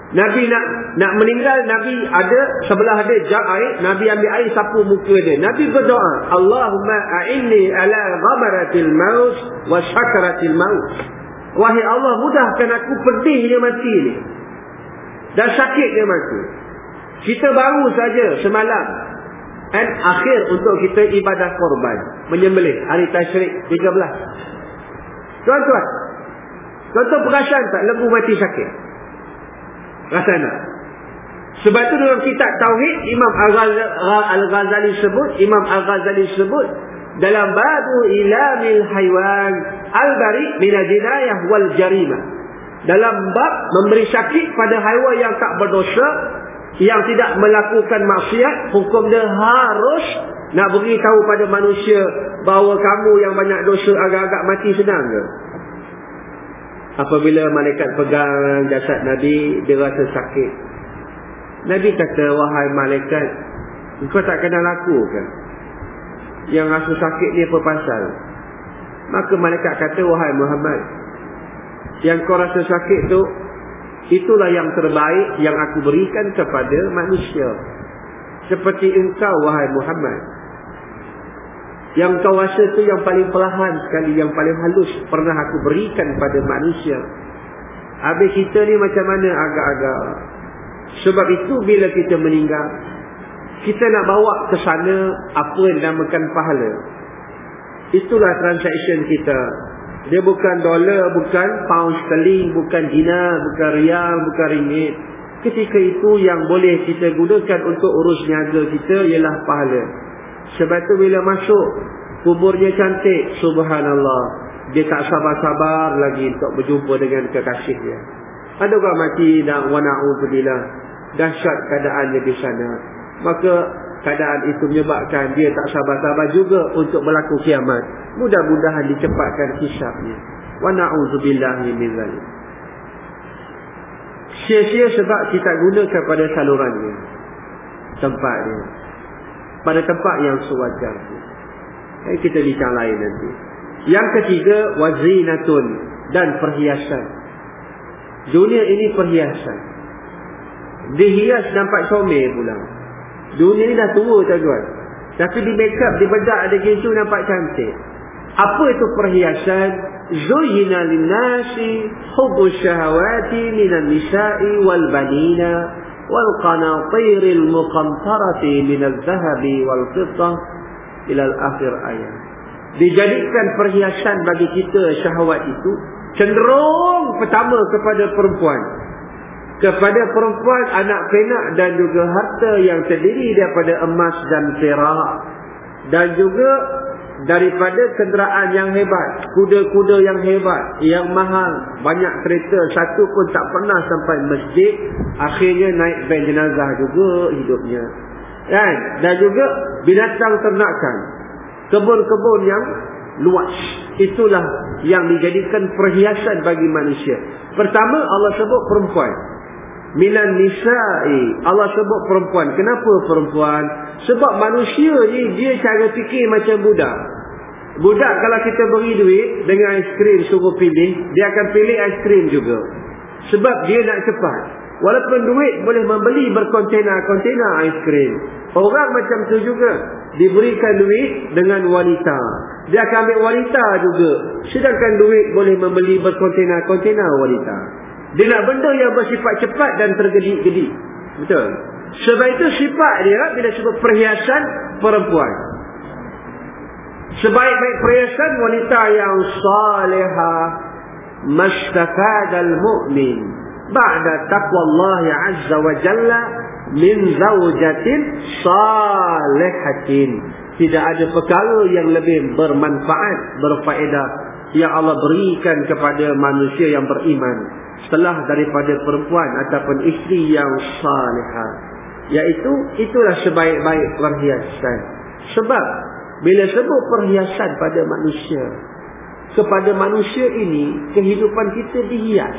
Nabi nak nak meninggal, Nabi ada sebelah dia jam air, Nabi ambil air sapu muka dia. Nabi berdoa, Allahumma a'inni ala ghamaratil maut wa syakaratil maut. Wahai Allah, mudahkan aku pedihnya mati ni. Dan sakitnya mati. Kita baru saja semalam dan akhir untuk kita ibadah korban. Menyembelih hari tasyrik 13. Tuan-tuan. Tuan-tuan perasan tak lembu mati sakit? Rasanya. Sebab itu dalam kitab Tauhid, Imam Al-Ghazali sebut, Imam Al-Ghazali sebut, dalam babu ilamil haywan al-bari minal jinayah wal jarimah. Dalam bab memberi sakit pada haiwan yang tak berdosa, yang tidak melakukan maksiat, hukum dia harus nak beritahu pada manusia bahawa kamu yang banyak dosa agak-agak mati senang ke? Apabila malaikat pegang jasad Nabi, dia rasa sakit. Nabi kata, wahai malaikat, kau tak kenal aku ke? Yang rasa sakit ni apa pasal? Maka malaikat kata, wahai Muhammad, yang kau rasa sakit tu, itulah yang terbaik yang aku berikan kepada manusia. Seperti engkau, wahai Muhammad. Yang kau rasa tu yang paling perlahan sekali, yang paling halus pernah aku berikan pada manusia. Habis kita ni macam mana agak-agak. Sebab itu bila kita meninggal, kita nak bawa ke sana apa yang dinamakan pahala. Itulah transaction kita. Dia bukan dolar, bukan pound sterling, bukan dinar, bukan rial, bukan ringgit. Ketika itu yang boleh kita gunakan untuk urus niaga kita ialah pahala. Sebab itu bila masuk, kuburnya cantik, subhanallah. Dia tak sabar-sabar lagi untuk berjumpa dengan kekasihnya. Ada orang mati dan wana'udzubillah. Dahsyat keadaannya di sana maka keadaan itu menyebabkan dia tak sabar-sabar juga untuk berlaku kiamat. Mudah-mudahan dicepatkan hisabnya. Wa na'udzubillahi min zalik. Sia-sia sebab kita gunakan pada salurannya. Tempatnya. Pada tempat yang sewajarnya. Eh, kita bincang lain nanti. Yang ketiga, wazinatun dan perhiasan. Dunia ini perhiasan. Dihias nampak comel pula. Dunia ni dah tua tuan-tuan. Tapi di make up, di bedak ada gitu nampak cantik. Apa itu perhiasan? Zuyina linnasi hubbu syahawati minan nisa'i wal banina muqantarati minal zahabi wal fitah ilal akhir ayat. Dijadikan perhiasan bagi kita syahwat itu cenderung pertama kepada perempuan kepada perempuan anak penak dan juga harta yang terdiri daripada emas dan perak dan juga daripada kenderaan yang hebat kuda-kuda yang hebat yang mahal banyak kereta satu pun tak pernah sampai masjid akhirnya naik van jenazah juga hidupnya. Kan? Dan juga binatang ternakan. Kebun-kebun yang luas. Itulah yang dijadikan perhiasan bagi manusia. Pertama Allah sebut perempuan minan nisa'i. Allah sebut perempuan. Kenapa perempuan? Sebab manusia ni dia cara fikir macam budak. Budak kalau kita beri duit dengan aiskrim suruh pilih dia akan pilih aiskrim juga. Sebab dia nak cepat. Walaupun duit boleh membeli berkontena-kontena aiskrim orang macam tu juga. Diberikan duit dengan wanita. Dia akan ambil wanita juga. Sedangkan duit boleh membeli berkontena-kontena wanita dia nak benda yang bersifat cepat dan tergedi-gedi. Betul. Sebab itu sifat dia bila sebut perhiasan perempuan. Sebaik-baik perhiasan wanita yang salihah mastafad al-mu'min ba'da taqwa Allah azza wa jalla min zawjatin salihatin tidak ada perkara yang lebih bermanfaat berfaedah yang Allah berikan kepada manusia yang beriman setelah daripada perempuan ataupun isteri yang salihah. Iaitu itulah sebaik-baik perhiasan. Sebab bila sebut perhiasan pada manusia kepada manusia ini kehidupan kita dihias.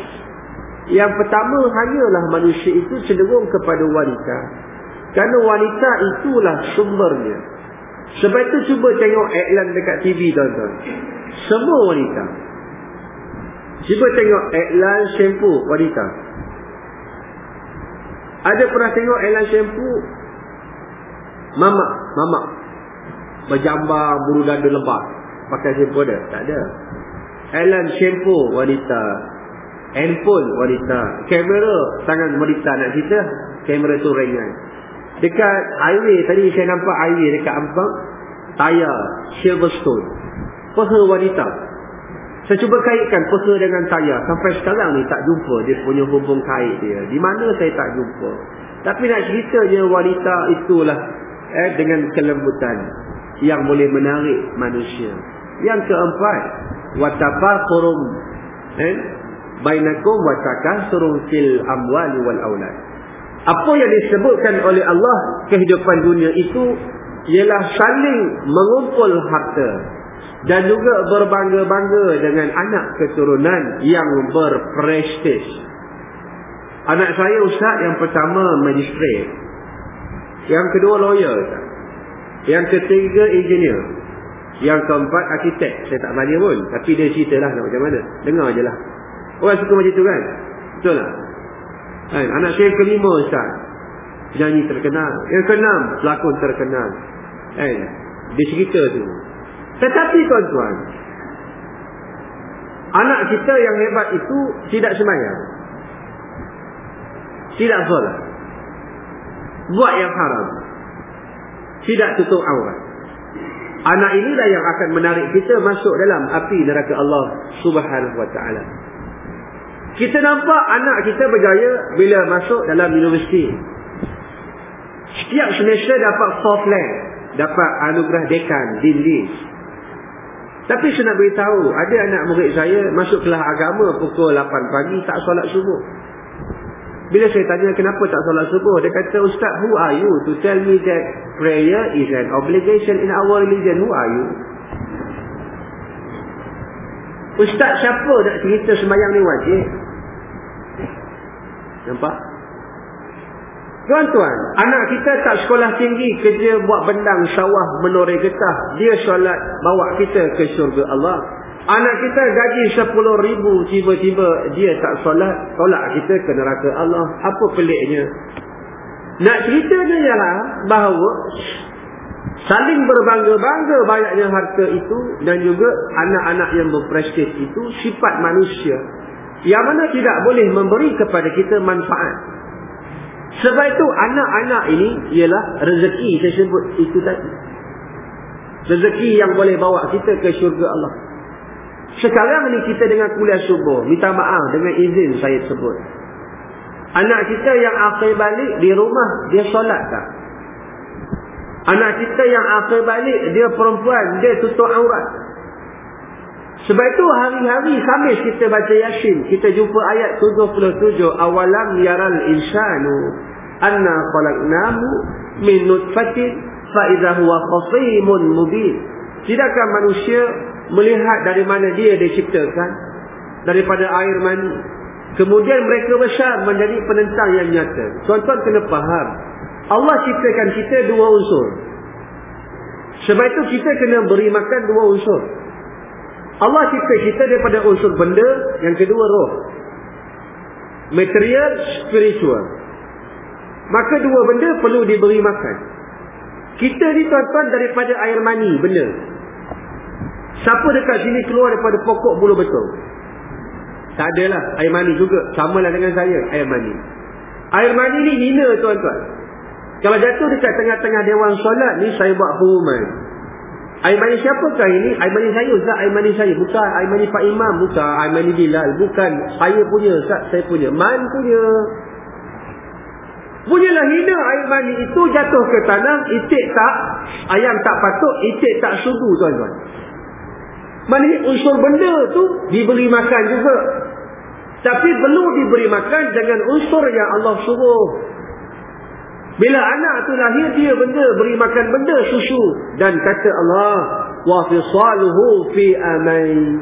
Yang pertama hanyalah manusia itu cenderung kepada wanita. Kerana wanita itulah sumbernya. Sebab itu cuba tengok iklan dekat TV tuan-tuan. Semua wanita cuba tengok iklan shampoo wanita. Ada pernah tengok iklan shampoo? Mama mama berjambar bulu dada lebat. Pakai shampoo ada tak ada. Iklan shampoo wanita. Handphone wanita. Kamera tangan wanita nak cerita kamera tu ringan. Dekat highway tadi saya nampak highway dekat Ampang tayar Silverstone peha wanita saya cuba kaitkan peha dengan tayar sampai sekarang ni tak jumpa dia punya hubung kait dia. Di mana saya tak jumpa? Tapi nak ceritanya wanita itulah eh, dengan kelembutan yang boleh menarik manusia. Yang keempat watafakurum eh, bainakum wa takassurun fil amwali wal aulad. Apa yang disebutkan oleh Allah kehidupan dunia itu ialah saling mengumpul harta dan juga berbangga-bangga dengan anak keturunan yang berprestij. Anak saya ustaz yang pertama magistrat. Yang kedua lawyer. Yang ketiga engineer. Yang keempat arkitek. Saya tak tanya pun. Tapi dia ceritalah nak macam mana. Dengar je lah. Orang suka macam tu kan? Betul tak? Kan? Anak saya kelima Ustaz. Nyanyi terkenal. Yang keenam, pelakon terkenal. Kan? Dia cerita tu. Tetapi tuan-tuan. Anak kita yang hebat itu tidak semayang. Tidak solat. Buat yang haram. Tidak tutup aurat. Anak inilah yang akan menarik kita masuk dalam api neraka Allah Subhanahu wa taala. Kita nampak anak kita berjaya bila masuk dalam universiti. Setiap semester dapat fourth rank. Dapat anugerah dekan, list. Tapi saya nak beritahu, ada anak murid saya masuk kelas agama pukul 8 pagi tak solat subuh. Bila saya tanya kenapa tak solat subuh, dia kata, Ustaz, who are you to tell me that prayer is an obligation in our religion? Who are you? Ustaz siapa nak cerita semayang ni wajib? Nampak? Tuan-tuan, anak kita tak sekolah tinggi kerja buat bendang sawah menoreh getah. Dia solat bawa kita ke syurga Allah. Anak kita gaji 10 ribu tiba-tiba dia tak solat. Tolak kita ke neraka Allah. Apa peliknya? Nak ceritanya ialah bahawa saling berbangga-bangga banyaknya harta itu dan juga anak-anak yang berprestij itu sifat manusia yang mana tidak boleh memberi kepada kita manfaat. Sebab itu anak-anak ini ialah rezeki saya sebut itu tadi. Rezeki yang boleh bawa kita ke syurga Allah. Sekarang ni kita dengan kuliah subuh. Minta maaf dengan izin saya sebut. Anak kita yang akhir balik di rumah, dia solat tak? Anak kita yang akhir balik, dia perempuan, dia tutup aurat. Sebab itu hari-hari Khamis kita baca Yasin. Kita jumpa ayat 77. Awalam yaral insanu anna khalaqnahu min nutfatin fa idza huwa khasimun mubin. Tidakkah manusia melihat dari mana dia diciptakan? Daripada air mani. Kemudian mereka besar menjadi penentang yang nyata. Tuan-tuan kena faham. Allah ciptakan kita dua unsur. Sebab itu kita kena beri makan dua unsur. Allah cipta kita daripada unsur benda. Yang kedua roh. Material, spiritual. Maka dua benda perlu diberi makan. Kita ni tuan-tuan daripada air mani benda. Siapa dekat sini keluar daripada pokok bulu betul? Tak adalah. Air mani juga. Sama lah dengan saya. Air mani. Air mani ni hina tuan-tuan. Kalau jatuh dekat tengah-tengah dewan solat ni saya buat hukuman. Air mani siapakah ini? Air mani saya Ustaz, air mani saya. Bukan air mani Pak Imam, bukan air mani Bilal, bukan saya punya Ustaz, saya punya. Man punya. Punyalah hina air mani itu jatuh ke tanah, itik tak, ayam tak patut, itik tak sudu tuan-tuan. Mana unsur benda tu diberi makan juga. Tapi perlu diberi makan dengan unsur yang Allah suruh. Bila anak tu lahir dia benda beri makan benda susu dan kata Allah wa fisaluhu fi amain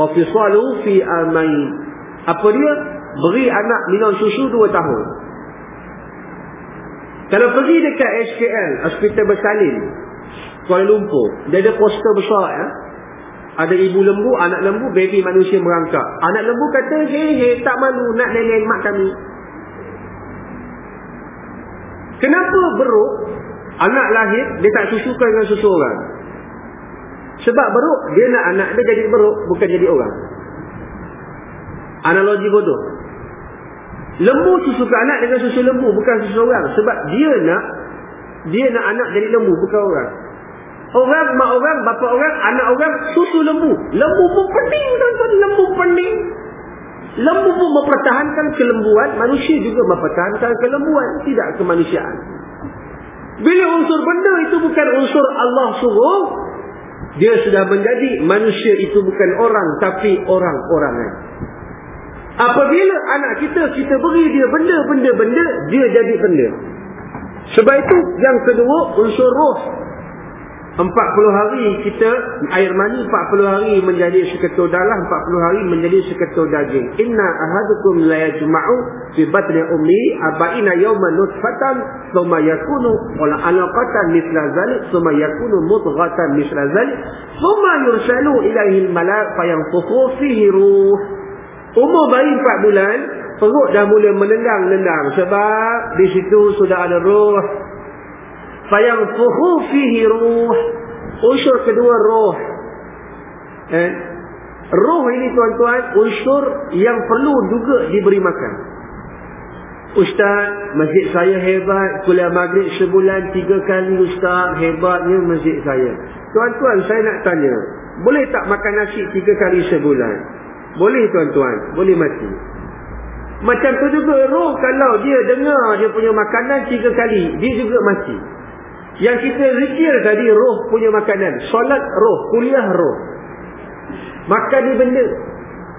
wa fisaluhu fi amain. Apa dia? Beri anak minum susu 2 tahun. Kalau pergi dekat HKL, Hospital Bersalin, Kuala Lumpur, dia ada poster besar ya. Ada ibu lembu, anak lembu, baby manusia merangkak. Anak lembu kata, hei, hei, tak malu nak nenek mak kami. Kenapa beruk, anak lahir, dia tak susukan dengan susu orang? Sebab beruk, dia nak anak dia jadi beruk, bukan jadi orang. Analogi bodoh. Lembu susukan anak dengan susu lembu, bukan susu orang. Sebab dia nak, dia nak anak jadi lembu, bukan orang. Orang, mak orang, bapa orang, anak orang, susu lembu. Lembu pun pening, tuan-tuan. Lembu pening. Lembu pun mempertahankan kelembuan. Manusia juga mempertahankan kelembuan. Tidak kemanusiaan. Bila unsur benda itu bukan unsur Allah suruh. Dia sudah menjadi manusia itu bukan orang. Tapi orang-orangan. Apabila anak kita, kita beri dia benda-benda-benda. Dia jadi benda. Sebab itu yang kedua unsur roh. 40 hari kita air mani 40 hari menjadi seketul darah 40 hari menjadi seketul daging inna ahadukum la yajma'u fi batni ummi arba'ina yawman nutfatan thumma yakunu wala alaqatan mithla zalik thumma yakunu mudghatan mithla zalik thumma yursalu ilaihi al-malak fayanfukhu fihi ruh umur bayi 4 bulan perut dah mula menendang-nendang sebab di situ sudah ada roh fayanfuhu fihi ruh unsur kedua roh eh? roh ini tuan-tuan unsur yang perlu juga diberi makan Ustaz, masjid saya hebat. Kuliah maghrib sebulan tiga kali Ustaz. Hebatnya masjid saya. Tuan-tuan, saya nak tanya. Boleh tak makan nasi tiga kali sebulan? Boleh tuan-tuan. Boleh mati. Macam tu juga roh kalau dia dengar dia punya makanan tiga kali. Dia juga mati. Yang kita zikir tadi roh punya makanan. Solat roh. Kuliah roh. Makan ni benda.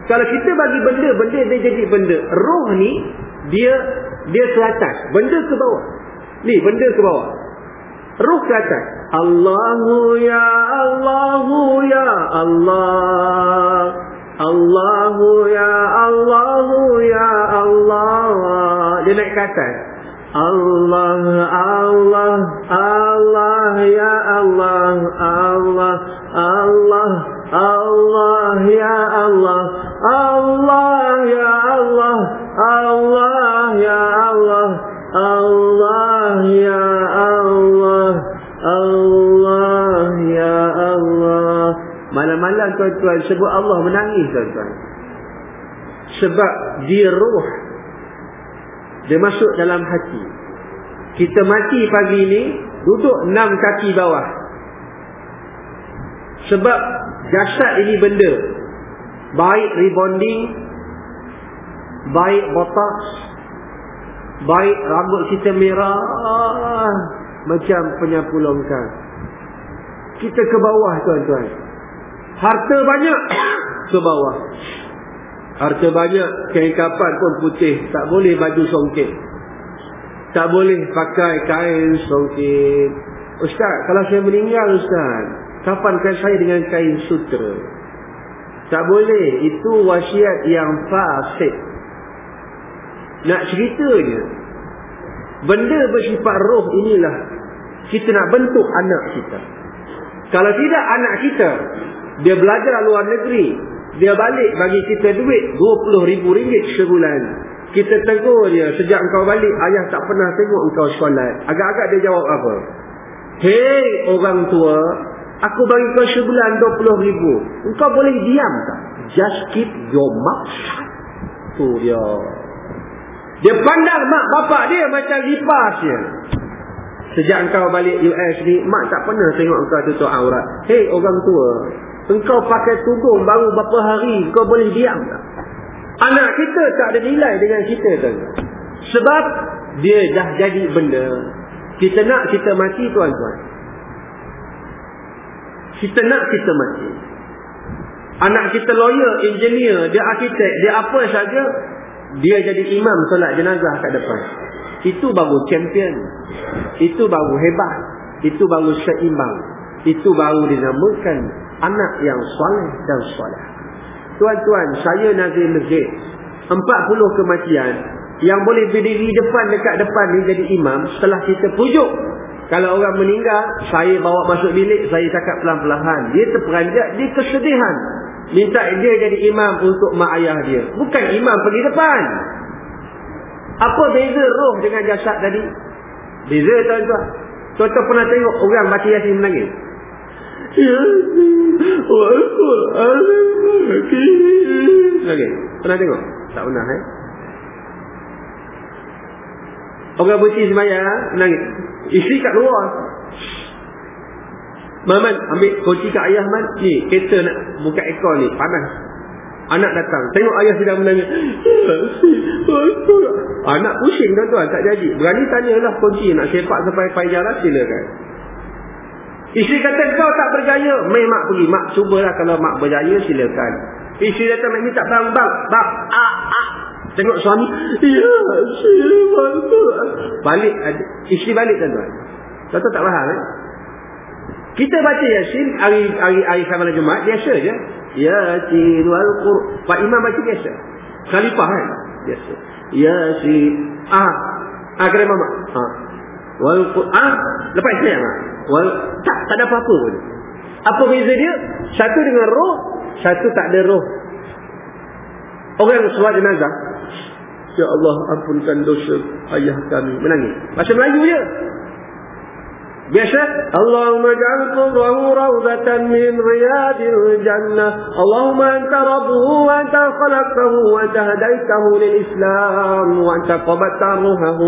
Kalau kita bagi benda, benda dia jadi benda. Roh ni, dia dia ke atas. Benda ke bawah. Ni, benda ke bawah. Roh ke atas. Allahu ya Allahu ya Allah. Allahu ya Allahu ya Allah. Dia naik ke atas. Allah Allah Allah ya Allah Allah Allah Allah ya Allah Allah ya Allah Allah ya Allah Allah ya Allah Allah ya Allah malam-malam tuan-tuan sebut Allah menangis tuan-tuan sebab dia roh dia masuk dalam hati. Kita mati pagi ni, duduk enam kaki bawah. Sebab jasad ini benda. Baik rebonding, baik botox, baik rambut kita merah, macam penyapu longkang. Kita ke bawah tuan-tuan. Harta banyak (coughs) ke bawah. Harta banyak, kain kapan pun putih. Tak boleh baju songkit. Tak boleh pakai kain songkit. Ustaz, kalau saya meninggal Ustaz, kapan kan saya dengan kain sutra? Tak boleh. Itu wasiat yang fasik. Nak ceritanya, benda bersifat roh inilah kita nak bentuk anak kita. Kalau tidak anak kita, dia belajar luar negeri, dia balik bagi kita duit RM20,000 sebulan. Kita tegur dia, sejak engkau balik, ayah tak pernah tengok engkau solat. Agak-agak dia jawab apa? Hei orang tua, aku bagi kau sebulan RM20,000. Engkau boleh diam tak? Just keep your mouth shut. Tu dia. Dia pandang mak bapak dia macam lipas dia. Sejak engkau balik US ni, mak tak pernah tengok engkau tutup aurat. Hei orang tua, Engkau pakai tudung baru berapa hari kau boleh diam tak? Anak kita tak ada nilai dengan kita tu. Sebab Dia dah jadi benda. Kita nak kita mati tuan-tuan. Kita nak kita mati. Anak kita lawyer, engineer, dia arkitek, dia apa saja. Dia jadi imam solat jenazah kat depan. Itu baru champion. Itu baru hebat. Itu baru seimbang. Itu baru dinamakan anak yang soleh dan soleh. Tuan-tuan, saya nazir masjid. 40 kematian. Yang boleh berdiri depan dekat depan ni jadi imam. Setelah kita pujuk. Kalau orang meninggal, saya bawa masuk bilik, saya cakap pelan-pelan. Dia terperanjat, dia kesedihan. Minta dia jadi imam untuk mak ayah dia. Bukan imam pergi depan. Apa beza roh dengan jasad tadi? Beza tuan-tuan. Tuan-tuan pernah tengok orang baca yasin menangis? Okay. Pernah tengok? Tak pernah eh? Orang berhenti semayang Menangis Isteri kat luar. Maman ambil kunci kat ayah man. Ni kereta nak buka ekor ni Panas. Anak datang. Tengok ayah sedang menangis. Anak pusing tuan-tuan. Tak jadi. Berani tanyalah kunci Nak sepak sampai payah silakan Isteri kata kau tak berjaya Mai mak pergi Mak cubalah kalau mak berjaya silakan Isteri datang mak minta bang bang Bang ah, ah. Tengok suami Ya silakan Balik Isteri balik tuan-tuan Tuan-tuan tak faham eh kita baca Yasin hari hari hari sama Jumaat biasa je. Yasin wal Qur'an. Pak Imam baca biasa. Khalifah kan? Biasa. Yasin. Ah. Ah kena mama. Ah. Wal Qur'an. Lepas saya ah. Wal tak tak ada apa-apa pun. Apa beza dia? Satu dengan roh, satu tak ada roh. Orang solat jenazah. Ya Allah ampunkan dosa ayah kami. Menangis. Bahasa Melayu je. Biasa Allahumma ja'al qubrahu rawdatan min riyadil jannah Allahumma anta rabbuhu wa anta khalaqtahu wa anta hadaitahu lil islam wa anta qabatta ruhahu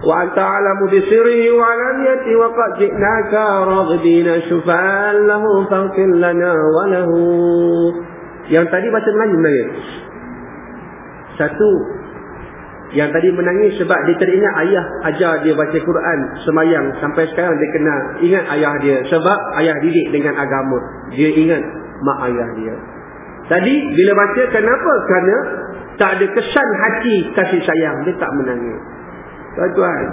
wa anta alamu bi sirrihi wa alaniyati wa qad ji'naka raghdina syufa'an lahu lana wa lahu. Yang tadi baca Melayu Melayu Satu. Yang tadi menangis sebab dia teringat ayah ajar dia baca Quran semayang. Sampai sekarang dia kenal ingat ayah dia sebab ayah didik dengan agama. Dia ingat mak ayah dia. Tadi bila baca kenapa? Kerana tak ada kesan hati kasih sayang. Dia tak menangis tuan-tuan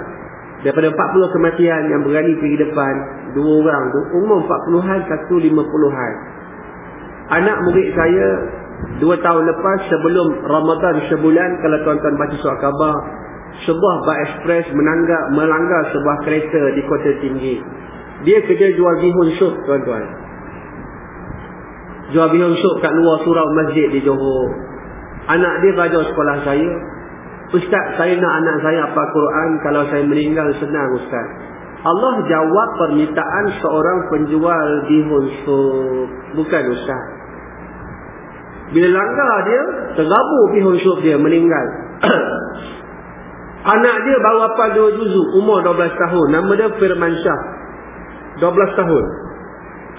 daripada 40 kematian yang berani pergi depan dua orang tu umur 40-an satu 50-an anak murid saya Dua tahun lepas sebelum Ramadan sebulan kalau tuan-tuan baca surat khabar sebuah bas ekspres menanggak melanggar sebuah kereta di kota tinggi. Dia kerja jual bihun sup tuan-tuan. Jual bihun sup kat luar surau masjid di Johor. Anak dia belajar sekolah saya. Ustaz, saya nak anak saya apa Quran kalau saya meninggal senang Ustaz. Allah jawab permintaan seorang penjual bihun sup. Bukan Ustaz. Bila langgar dia, tergabur pihun syuruk dia, meninggal. (coughs) Anak dia baru apa dua juzu, umur 12 tahun. Nama dia Firman Syah. 12 tahun.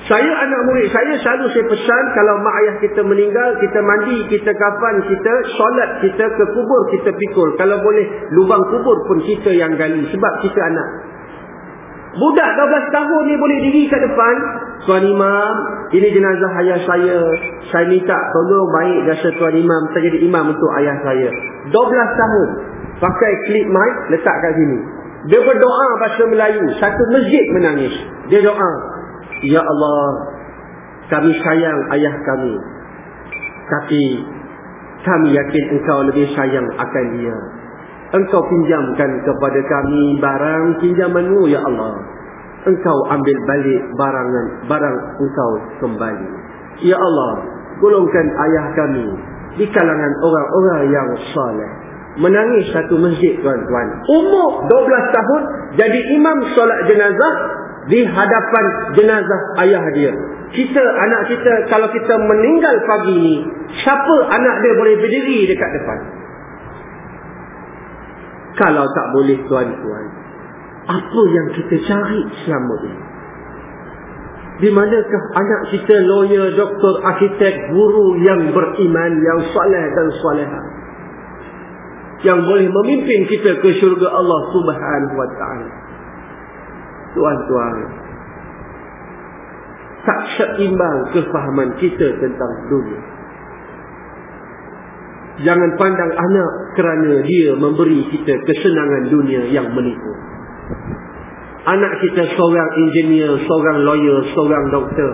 Saya anak murid, saya selalu saya pesan kalau mak ayah kita meninggal, kita mandi, kita kafan, kita solat, kita ke kubur, kita pikul. Kalau boleh, lubang kubur pun kita yang gali. Sebab kita anak. Budak 12 tahun ni boleh diri kat depan. Tuan Imam, ini jenazah ayah saya. Saya minta tolong baik jasa Tuan Imam. Saya jadi imam untuk ayah saya. 12 tahun. Pakai klip mic, letak kat sini. Dia berdoa bahasa Melayu. Satu masjid menangis. Dia doa. Ya Allah, kami sayang ayah kami. Tapi, kami yakin engkau lebih sayang akan dia. Engkau pinjamkan kepada kami barang pinjamanmu ya Allah. Engkau ambil balik barangan barang engkau kembali. Ya Allah, golongkan ayah kami di kalangan orang-orang yang saleh. Menangis satu masjid tuan-tuan. Umur 12 tahun jadi imam solat jenazah di hadapan jenazah ayah dia. Kita anak kita kalau kita meninggal pagi ni, siapa anak dia boleh berdiri dekat depan? Kalau tak boleh tuan-tuan. Apa yang kita cari selama ini? Di manakah anak kita lawyer, doktor, arkitek, guru yang beriman, yang soleh dan soleha? yang boleh memimpin kita ke syurga Allah Subhanahu wa taala. Tuan-tuan, tak seimbang kefahaman kita tentang dunia. Jangan pandang anak kerana dia memberi kita kesenangan dunia yang menipu. Anak kita seorang engineer, seorang lawyer, seorang doktor.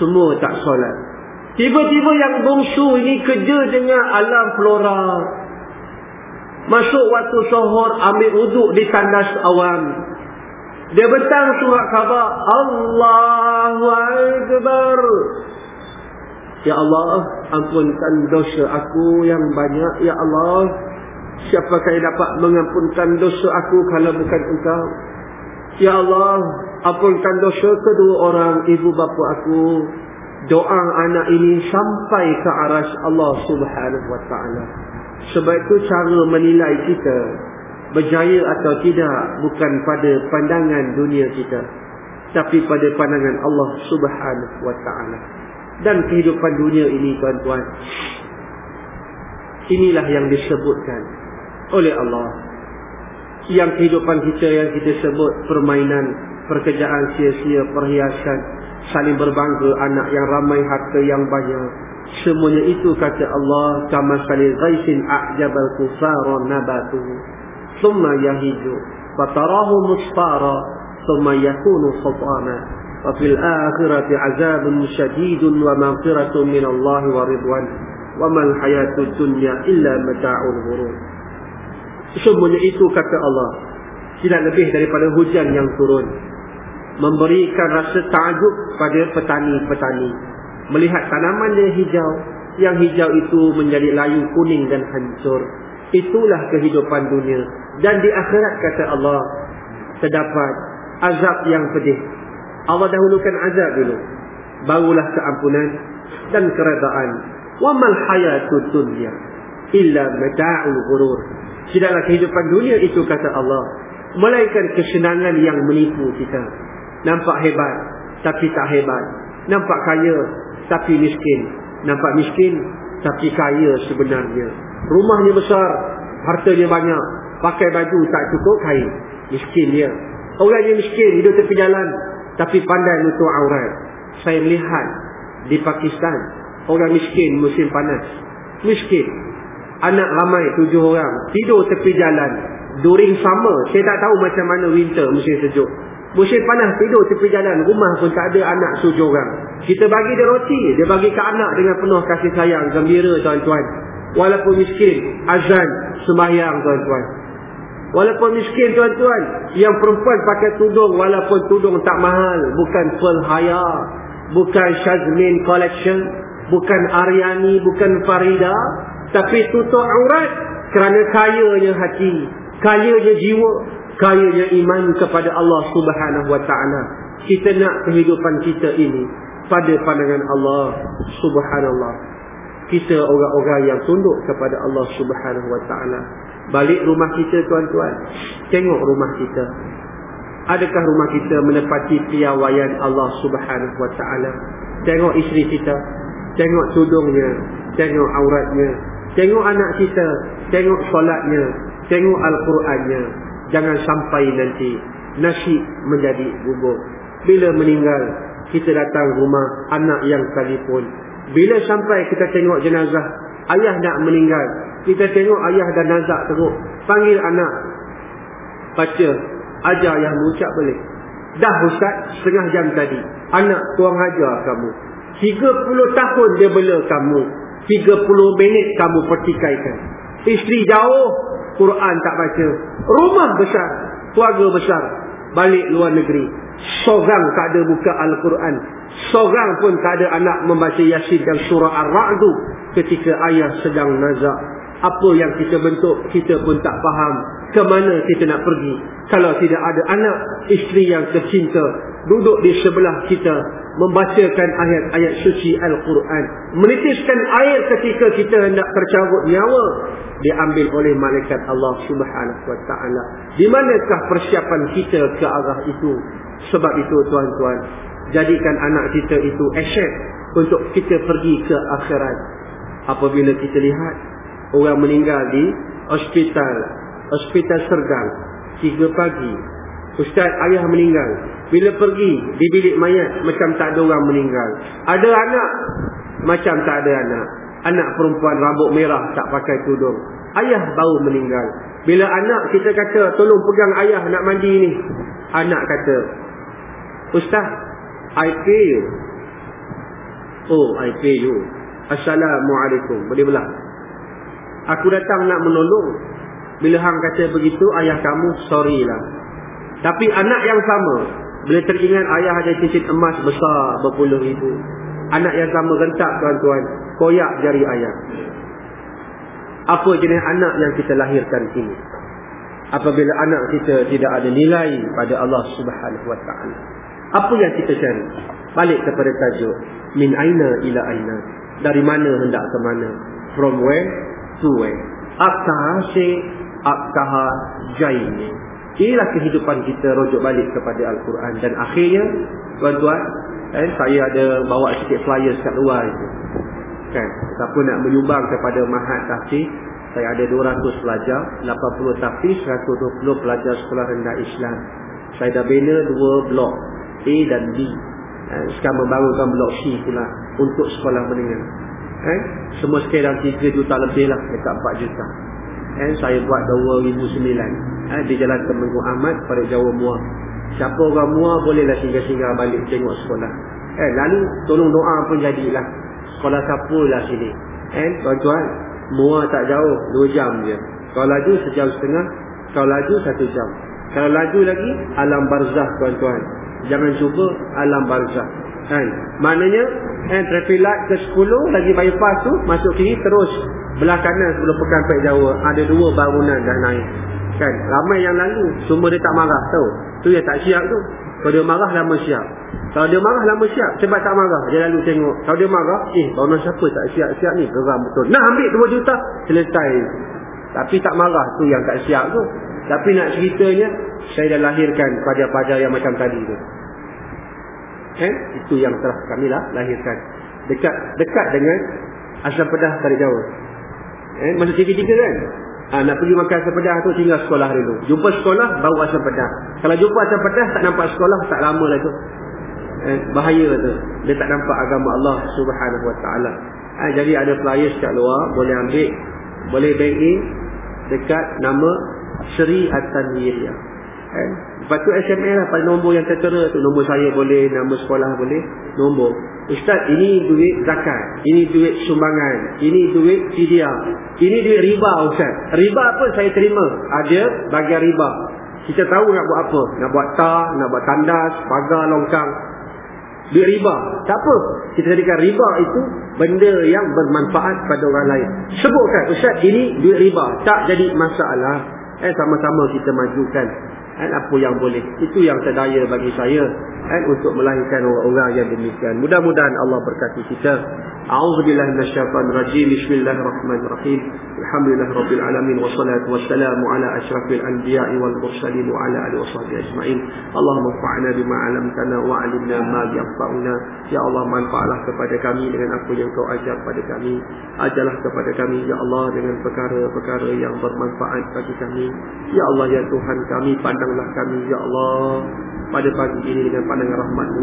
Semua tak solat. Tiba-tiba yang bungsu ini kerja dengan alam flora. Masuk waktu sohor, ambil uduk di tandas awam. Dia bentang surat khabar. Allahu Akbar. Ya Allah, ampunkan dosa aku yang banyak. Ya Allah, siapakah yang dapat mengampunkan dosa aku kalau bukan engkau? Ya Allah, ampunkan dosa kedua orang ibu bapa aku. Doa anak ini sampai ke aras Allah subhanahu wa ta'ala. Sebab itu cara menilai kita berjaya atau tidak bukan pada pandangan dunia kita. Tapi pada pandangan Allah subhanahu wa ta'ala. Dan kehidupan dunia ini tuan-tuan. Inilah yang disebutkan oleh Allah. Yang kehidupan kita yang kita sebut permainan, pekerjaan sia-sia, perhiasan, saling berbangga, anak yang ramai, harta yang banyak. Semuanya itu kata Allah, kama salil ghaisin a'jabal kufara nabatuhu thumma yahiju wa tarahu musfara thumma yakunu khatana wa fil akhirati azabun shadidun wa maghfiratun min Allah wa ridwan wa mal hayatud dunya illa mata'ul ghurur sesungguhnya itu kata Allah tidak lebih daripada hujan yang turun. Memberikan rasa takjub pada petani-petani. Melihat tanaman yang hijau yang hijau itu menjadi layu kuning dan hancur. Itulah kehidupan dunia. Dan di akhirat kata Allah Terdapat azab yang pedih. Allah dahulukan azab dulu. Barulah keampunan dan keredaan. Wa mal hayatud dunya illa mata'ul ghurur. Tidaklah kehidupan dunia itu kata Allah Melainkan kesenangan yang menipu kita. Nampak hebat Tapi tak hebat. Nampak kaya Tapi miskin. Nampak miskin Tapi kaya sebenarnya. Rumahnya besar Hartanya banyak. Pakai baju tak cukup kaya Miskin dia. Orang yang miskin hidup tepi jalan Tapi pandai untuk aurat. Saya melihat Di Pakistan Orang miskin musim panas. Miskin. Anak ramai tujuh orang Tidur tepi jalan. During summer Saya tak tahu macam mana winter musim sejuk Musim panas tidur tepi jalan Rumah pun tak ada anak tujuh orang. Kita bagi dia roti Dia bagi ke anak dengan penuh kasih sayang Gembira tuan-tuan. Walaupun miskin Azan sembahyang tuan-tuan. Walaupun miskin tuan-tuan Yang perempuan pakai tudung Walaupun tudung tak mahal Bukan Pearl Haya Bukan Shazmin Collection Bukan Aryani Bukan Farida tapi tutup aurat kerana kayanya hati, kayanya jiwa, kayanya iman kepada Allah Subhanahu wa taala. Kita nak kehidupan kita ini pada pandangan Allah Subhanallah. Kita orang-orang yang tunduk kepada Allah Subhanahu wa taala. Balik rumah kita tuan-tuan, tengok rumah kita. Adakah rumah kita menepati piawaian Allah Subhanahu wa taala? Tengok isteri kita, tengok tudungnya, tengok auratnya, Tengok anak kita, tengok solatnya, tengok Al-Qurannya. Jangan sampai nanti nasi menjadi bubuk. Bila meninggal, kita datang rumah anak yang sekalipun. Bila sampai kita tengok jenazah, ayah nak meninggal. Kita tengok ayah dan nazak teruk. Panggil anak. Baca. Ajar yang mengucap boleh. Dah Ustaz, setengah jam tadi. Anak tuang ajar kamu. 30 tahun dia bela kamu. 30 minit kamu pertikaikan. Isteri jauh, Quran tak baca. Rumah besar, keluarga besar, balik luar negeri. Seorang tak ada buka Al-Quran. Seorang pun tak ada anak membaca Yasin dan surah Ar-Ra'du ketika ayah sedang nazak. Apa yang kita bentuk, kita pun tak faham. Ke mana kita nak pergi. Kalau tidak ada anak, isteri yang tercinta, duduk di sebelah kita, membacakan ayat-ayat suci Al-Quran. Menitiskan air ketika kita hendak tercabut nyawa. Diambil oleh malaikat Allah subhanahu wa ta'ala. Di manakah persiapan kita ke arah itu? Sebab itu tuan-tuan. Jadikan anak kita itu asyik untuk kita pergi ke akhirat. Apabila kita lihat orang meninggal di Hospital. Hospital Sergang. Tiga pagi. Ustaz ayah meninggal. Bila pergi di bilik mayat macam tak ada orang meninggal. Ada anak macam tak ada anak. Anak perempuan rambut merah tak pakai tudung. Ayah baru meninggal. Bila anak kita kata tolong pegang ayah nak mandi ni. Anak kata Ustaz I pay you. Oh I pay you. Assalamualaikum. Boleh belah. Aku datang nak menolong. Bila hang kata begitu ayah kamu sorry lah. Tapi anak yang sama, bila teringat ayah ada cincin emas besar berpuluh ribu. Anak yang sama rentak tuan-tuan, koyak jari ayah. Apa jenis anak yang kita lahirkan ini? Apabila anak kita tidak ada nilai pada Allah Subhanahu Wa Taala. Apa yang kita cari? Balik kepada tajuk min aina ila aina. Dari mana hendak ke mana? From where to where? Aktaha se aktaha jaini. Inilah kehidupan kita rujuk balik kepada Al-Quran. Dan akhirnya, tuan-tuan, eh, saya ada bawa sikit flyer kat luar itu. Kan? Siapa nak menyumbang kepada Mahat Tafsir, saya ada 200 pelajar, 80 Tafsir, 120 pelajar sekolah rendah Islam. Saya dah bina dua blok, A dan B. Eh, sekarang membangunkan blok C pula untuk sekolah menengah. Eh? Semua dalam 3 juta lebih lah, dekat 4 juta. Eh, saya buat 2009 eh, di jalan Temenggung Ahmad pada Jawa Muar. Siapa orang Muar bolehlah singgah-singgah balik tengok sekolah. Eh, lalu tolong doa pun jadilah. Sekolah siapa lah sini. Eh, tuan-tuan, Muar tak jauh, 2 jam je. Kalau laju sejam setengah, kalau laju satu jam. Kalau laju lagi, alam barzah tuan-tuan. Jangan cuba alam barzah. Kan? Maknanya, eh, traffic light ke 10, lagi bypass tu, masuk kiri terus. Belah kanan sebelum pekan Pek Jawa, ada dua bangunan dah naik. Kan? Ramai yang lalu. Semua dia tak marah. Tahu? Tu yang tak siap tu. Kalau dia marah, lama siap. Kalau dia marah, lama siap. Sebab tak marah. Dia lalu tengok. Kalau dia marah, eh, bangunan siapa tak siap-siap ni? Geram betul. Nah, ambil 2 juta. Selesai. Tapi tak marah. tu yang tak siap tu. Tapi nak ceritanya, saya dah lahirkan pada-pada yang macam tadi tu. Eh? Itu yang telah kami lah lahirkan. Dekat dekat dengan asam pedah dari jauh. Eh? Masa TV3 kan? Ha, nak pergi makan asam pedas tu tinggal sekolah dulu. Jumpa sekolah baru asam pedas. Kalau jumpa asam pedas tak nampak sekolah tak lama lah tu. Eh, bahaya tu. Dia tak nampak agama Allah Subhanahu Wa Taala. Ha, jadi ada flyers kat luar boleh ambil, boleh bank in dekat nama Sri At-Tanwiriyah. Eh, lepas tu SMS lah pada nombor yang tertera tu. Nombor saya boleh, nama sekolah boleh, nombor. Ustaz, ini duit zakat. Ini duit sumbangan. Ini duit fidyah. Ini duit riba, Ustaz. Riba apa saya terima? Ada bagian riba. Kita tahu nak buat apa. Nak buat tar, nak buat tandas, pagar, longkang. Duit riba. Tak apa. Kita jadikan riba itu benda yang bermanfaat pada orang lain. Sebutkan, Ustaz, ini duit riba. Tak jadi masalah. Eh, sama-sama kita majukan kan, apa yang boleh. Itu yang terdaya bagi saya kan, untuk melahirkan orang-orang yang demikian. Mudah-mudahan Allah berkati kita. A'udzubillahi minasyaitonirrajim. Bismillahirrahmanirrahim. Alhamdulillahirabbil alamin wassalatu wassalamu ala asyrafil anbiya'i wal mursalin wa ala alihi washabbihi ajmain. Allahumma fa'na bima 'allamtana wa 'allimna ma yanfa'una. Ya Allah, manfaatlah kepada kami dengan apa yang Kau ajar kepada kami. Ajarlah kepada kami ya Allah dengan perkara-perkara yang bermanfaat bagi kami. Ya Allah ya Tuhan kami pandanglah kami ya Allah pada pagi ini dengan pandangan rahmatmu.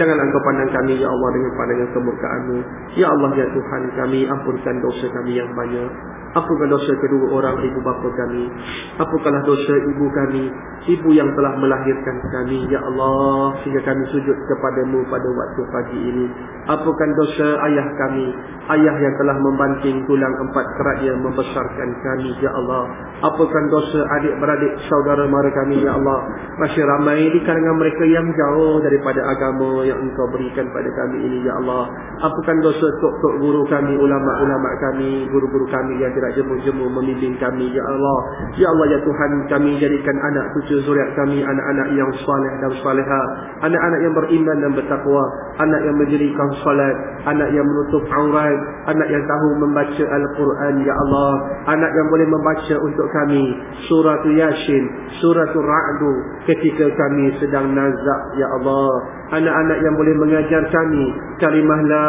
Janganlah engkau pandang kami ya Allah dengan pandangan kemurkaanmu. Ya Allah ya Tuhan kami ampunkan dosa kami yang banyak. Apakah dosa kedua orang ibu bapa kami? Apakah dosa ibu kami? Ibu yang telah melahirkan kami. Ya Allah, sehingga kami sujud kepadamu pada waktu pagi ini. Apakah dosa ayah kami? Ayah yang telah membanting tulang empat kerat yang membesarkan kami. Ya Allah. Apakah dosa adik-beradik saudara mara kami. Ya Allah. Masih ramai di kalangan mereka yang jauh daripada agama yang engkau berikan pada kami ini. Ya Allah. Apakah dosa tok-tok guru kami, ulama-ulama kami, guru-guru kami yang tidak jemu-jemu membimbing kami ya Allah. Ya Allah ya Tuhan kami jadikan anak cucu zuriat kami anak-anak yang saleh dan saleha anak-anak yang beriman dan bertakwa anak yang mendirikan salat anak yang menutup aurat anak yang tahu membaca Al-Quran ya Allah. Anak yang boleh membaca untuk kami surah Yasin surah Ra'du ketika kami sedang nazak ya Allah. Anak-anak yang boleh mengajar kami kalimah la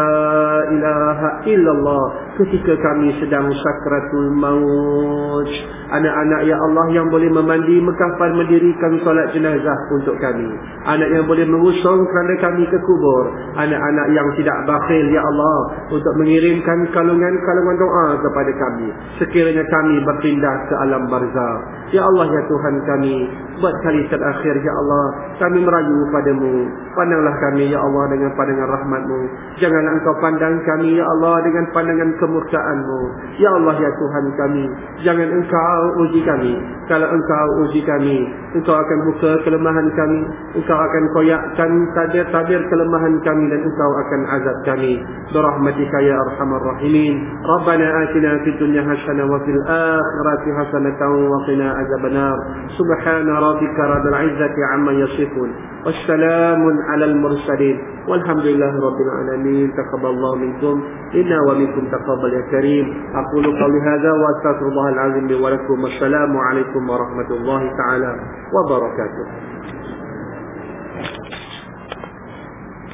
ilaha illallah ketika kami sedang sakratul maut anak-anak ya Allah yang boleh memandi mekafan mendirikan solat jenazah untuk kami. Anak yang boleh mengusung kerana kami ke kubur. Anak-anak yang tidak bakhil ya Allah untuk mengirimkan kalungan-kalungan doa kepada kami. Sekiranya kami berpindah ke alam barzah ya Allah ya Tuhan kami buat kali terakhir ya Allah kami merayu padamu. Pandanglah kami ya Allah dengan pandangan rahmatmu. Janganlah engkau pandang kami ya Allah dengan pandangan kemurkaanmu. Ya Allah ya Tuhan kami jangan engkau uji kami. Kalau engkau uji kami engkau akan buka kelemahan kami engkau akan koyakkan tabir-tabir kelemahan kami dan engkau akan azab kami. Berahmatika ya arhamar rahimin. Rabbana atina fid dunya hasanah wa fil akhirati hasanah wa qina azabannar. Subhana rabbika rabbil izzati amma yasifun. Wassalamun alal mursalin. Walhamdulillahi rabbil alamin. Taqabbalallahu minkum. Inna wa minkum taqabbal ya karim. Aqulu qawli hadha wa astaghfirullahal azim li wa lakum. Wassalamu alaikum warahmatullahi taala wabarakatuh